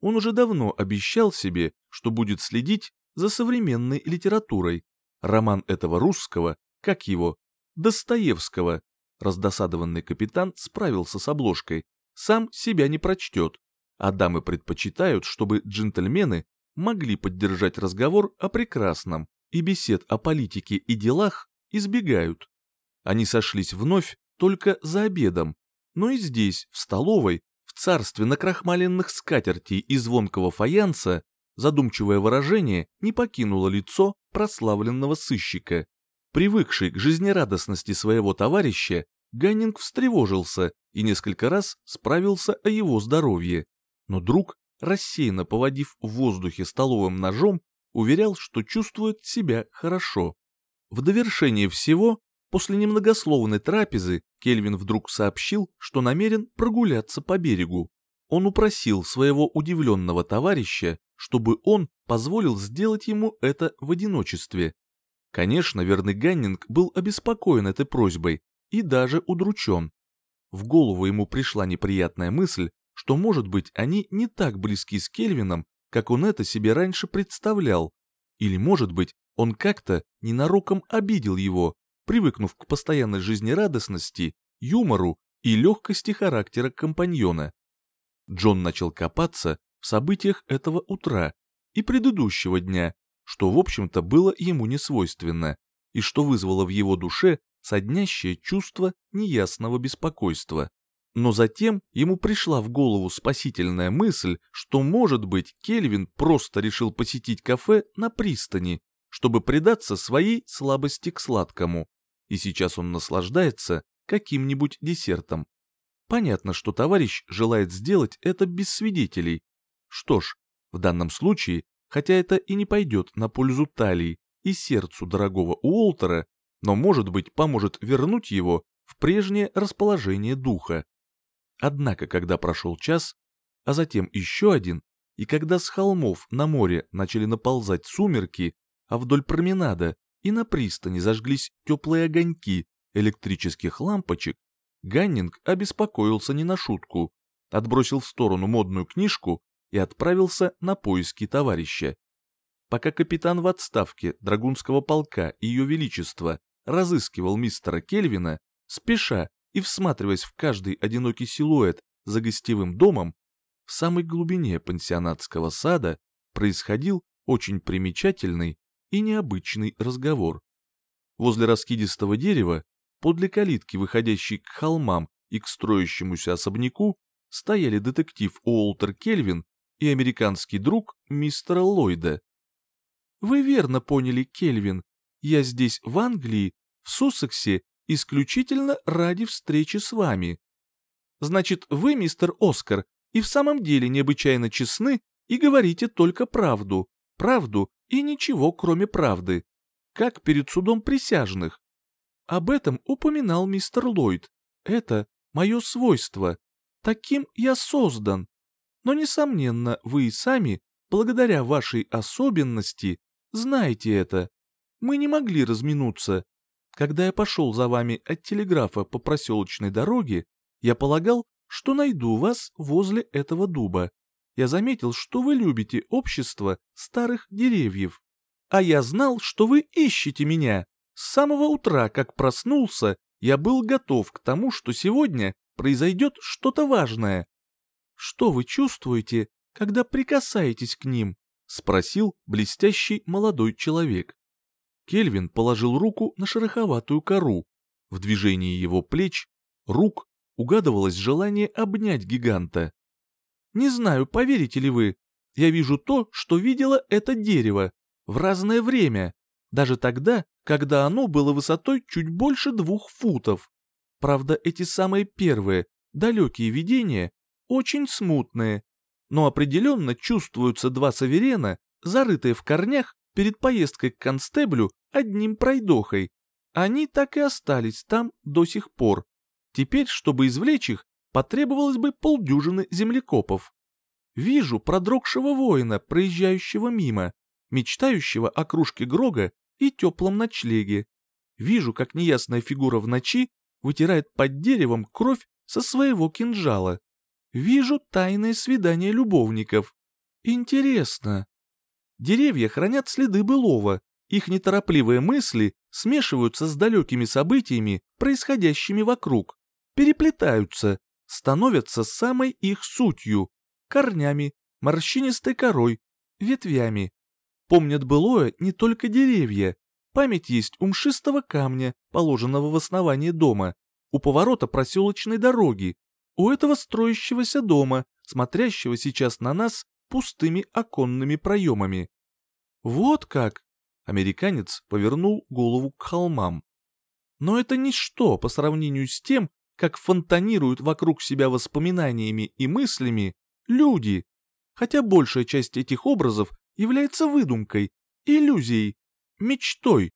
Он уже давно обещал себе, что будет следить за современной литературой. Роман этого русского, как его, Достоевского. Раздосадованный капитан справился с обложкой. Сам себя не прочтет. А дамы предпочитают, чтобы джентльмены могли поддержать разговор о прекрасном, и бесед о политике и делах избегают. Они сошлись вновь только за обедом, но и здесь, в столовой, в царстве накрахмаленных скатертей и звонкого фаянса, задумчивое выражение не покинуло лицо прославленного сыщика. Привыкший к жизнерадостности своего товарища, Ганнинг встревожился и несколько раз справился о его здоровье. Но друг рассеянно поводив в воздухе столовым ножом, уверял, что чувствует себя хорошо. В довершение всего, после немногословной трапезы, Кельвин вдруг сообщил, что намерен прогуляться по берегу. Он упросил своего удивленного товарища, чтобы он позволил сделать ему это в одиночестве. Конечно, верный Ганнинг был обеспокоен этой просьбой и даже удручен. В голову ему пришла неприятная мысль, что, может быть, они не так близки с Кельвином, как он это себе раньше представлял. Или, может быть, он как-то ненароком обидел его, привыкнув к постоянной жизнерадостности, юмору и легкости характера компаньона. Джон начал копаться в событиях этого утра и предыдущего дня, что, в общем-то, было ему не свойственно, и что вызвало в его душе соднящее чувство неясного беспокойства. Но затем ему пришла в голову спасительная мысль, что, может быть, Кельвин просто решил посетить кафе на пристани, чтобы предаться своей слабости к сладкому. И сейчас он наслаждается каким-нибудь десертом. Понятно, что товарищ желает сделать это без свидетелей. Что ж, в данном случае, хотя это и не пойдет на пользу талии и сердцу дорогого Уолтера, но, может быть, поможет вернуть его в прежнее расположение духа. Однако, когда прошел час, а затем еще один, и когда с холмов на море начали наползать сумерки, а вдоль променада и на пристани зажглись теплые огоньки электрических лампочек, Ганнинг обеспокоился не на шутку, отбросил в сторону модную книжку и отправился на поиски товарища. Пока капитан в отставке Драгунского полка Ее Величества разыскивал мистера Кельвина, спеша и всматриваясь в каждый одинокий силуэт за гостевым домом, в самой глубине пансионатского сада происходил очень примечательный и необычный разговор. Возле раскидистого дерева, подле калитки, выходящей к холмам и к строящемуся особняку, стояли детектив Уолтер Кельвин и американский друг мистера Ллойда. «Вы верно поняли, Кельвин. Я здесь, в Англии, в Суссексе исключительно ради встречи с вами. Значит, вы, мистер Оскар, и в самом деле необычайно честны и говорите только правду, правду и ничего, кроме правды, как перед судом присяжных. Об этом упоминал мистер Ллойд. Это мое свойство. Таким я создан. Но, несомненно, вы и сами, благодаря вашей особенности, знаете это. Мы не могли разминуться, когда я пошел за вами от телеграфа по проселочной дороге, я полагал, что найду вас возле этого дуба. Я заметил, что вы любите общество старых деревьев. А я знал, что вы ищете меня. С самого утра, как проснулся, я был готов к тому, что сегодня произойдет что-то важное. Что вы чувствуете, когда прикасаетесь к ним? Спросил блестящий молодой человек. Кельвин положил руку на шероховатую кору. В движении его плеч, рук, угадывалось желание обнять гиганта. «Не знаю, поверите ли вы, я вижу то, что видело это дерево, в разное время. даже тогда, когда оно было высотой чуть больше двух футов. Правда, эти самые первые, далекие видения, очень смутные, но определенно чувствуются два саверена, зарытые в корнях перед поездкой к констеблю одним пройдохой. Они так и остались там до сих пор. Теперь, чтобы извлечь их, потребовалось бы полдюжины землекопов. Вижу продрогшего воина, проезжающего мимо, мечтающего о кружке Грога и теплом ночлеге. Вижу, как неясная фигура в ночи вытирает под деревом кровь со своего кинжала. Вижу тайные свидания любовников. Интересно. Деревья хранят следы былого, их неторопливые мысли смешиваются с далекими событиями, происходящими вокруг, переплетаются, становятся самой их сутью, корнями, морщинистой корой, ветвями. Помнят былое не только деревья, память есть у мшистого камня, положенного в основании дома, у поворота проселочной дороги, у этого строящегося дома, смотрящего сейчас на нас пустыми оконными проемами. Вот как! Американец повернул голову к холмам. Но это ничто по сравнению с тем, как фонтанируют вокруг себя воспоминаниями и мыслями люди, хотя большая часть этих образов является выдумкой, иллюзией, мечтой,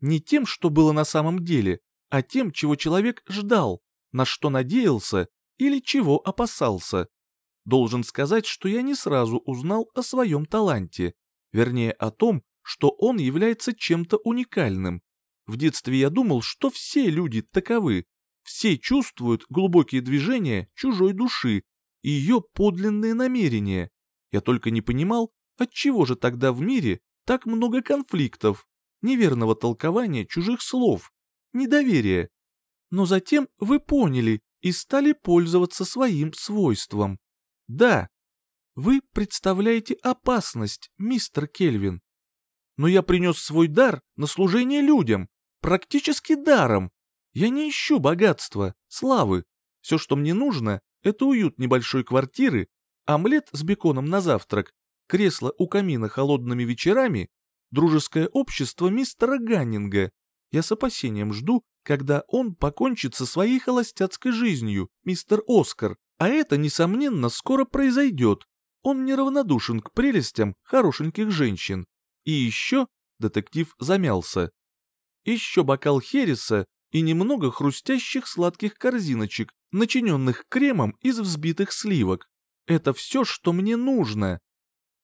не тем, что было на самом деле, а тем, чего человек ждал, на что надеялся или чего опасался. Должен сказать, что я не сразу узнал о своем таланте, вернее о том, что он является чем-то уникальным. В детстве я думал, что все люди таковы, все чувствуют глубокие движения чужой души и ее подлинные намерения. Я только не понимал, отчего же тогда в мире так много конфликтов, неверного толкования чужих слов, недоверия. Но затем вы поняли и стали пользоваться своим свойством. Да, вы представляете опасность, мистер Кельвин. Но я принес свой дар на служение людям, практически даром. Я не ищу богатства, славы. Все, что мне нужно, это уют небольшой квартиры, омлет с беконом на завтрак, кресло у камина холодными вечерами, дружеское общество мистера Ганнинга. Я с опасением жду, когда он покончит со своей холостяцкой жизнью, мистер Оскар, а это, несомненно, скоро произойдет. Он неравнодушен к прелестям хорошеньких женщин. И еще детектив замялся. Еще бокал хереса и немного хрустящих сладких корзиночек, начиненных кремом из взбитых сливок. Это все, что мне нужно.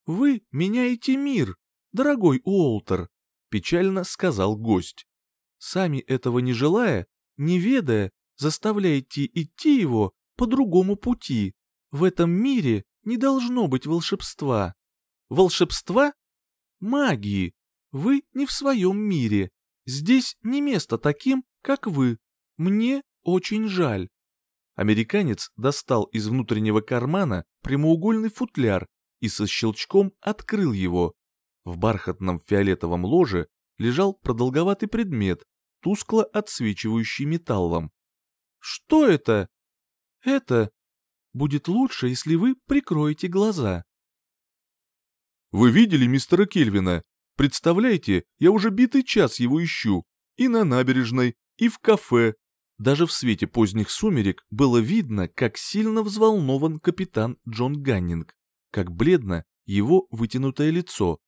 Вы меняете мир, дорогой Уолтер, печально сказал гость. Сами этого не желая, не ведая, заставляете идти его по другому пути. В этом мире не должно быть волшебства. Волшебства? Магии. Вы не в своем мире. Здесь не место таким, как вы. Мне очень жаль. Американец достал из внутреннего кармана прямоугольный футляр и со щелчком открыл его. В бархатном фиолетовом ложе лежал продолговатый предмет, тускло отсвечивающий металлом. «Что это?» «Это будет лучше, если вы прикроете глаза». «Вы видели мистера Кельвина? Представляете, я уже битый час его ищу. И на набережной, и в кафе. Даже в свете поздних сумерек было видно, как сильно взволнован капитан Джон Ганнинг, как бледно его вытянутое лицо.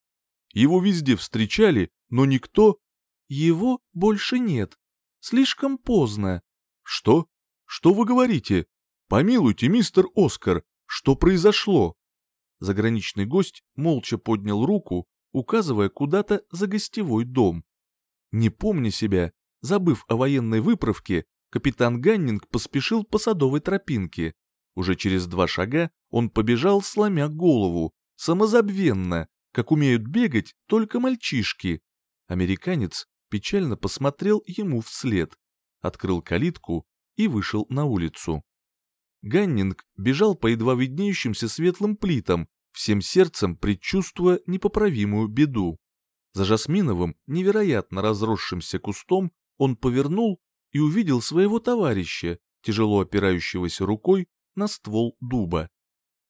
Его везде встречали, но никто... Его больше нет. Слишком поздно. Что? Что вы говорите? Помилуйте, мистер Оскар, что произошло? Заграничный гость молча поднял руку, указывая куда-то за гостевой дом. Не помня себя, забыв о военной выправке, капитан Ганнинг поспешил по садовой тропинке. Уже через два шага он побежал, сломя голову, самозабвенно, как умеют бегать только мальчишки. Американец печально посмотрел ему вслед, открыл калитку и вышел на улицу. Ганнинг бежал по едва виднеющимся светлым плитам, всем сердцем предчувствуя непоправимую беду. За Жасминовым, невероятно разросшимся кустом, он повернул и увидел своего товарища, тяжело опирающегося рукой на ствол дуба.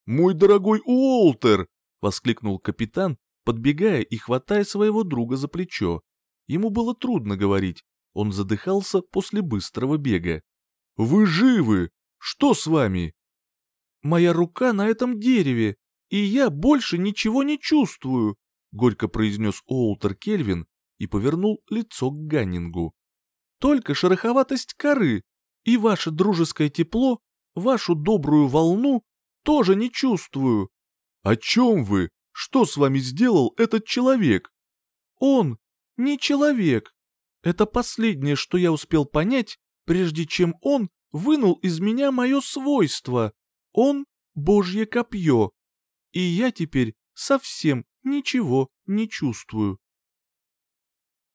«Мой дорогой Уолтер!» — воскликнул капитан, подбегая и хватая своего друга за плечо. Ему было трудно говорить, он задыхался после быстрого бега. «Вы живы! Что с вами?» «Моя рука на этом дереве, и я больше ничего не чувствую», — горько произнес Уолтер Кельвин и повернул лицо к Ганнингу. «Только шероховатость коры и ваше дружеское тепло, вашу добрую волну тоже не чувствую». «О чем вы? Что с вами сделал этот человек?» «Он не человек. Это последнее, что я успел понять, прежде чем он вынул из меня мое свойство. Он — Божье копье. И я теперь совсем ничего не чувствую.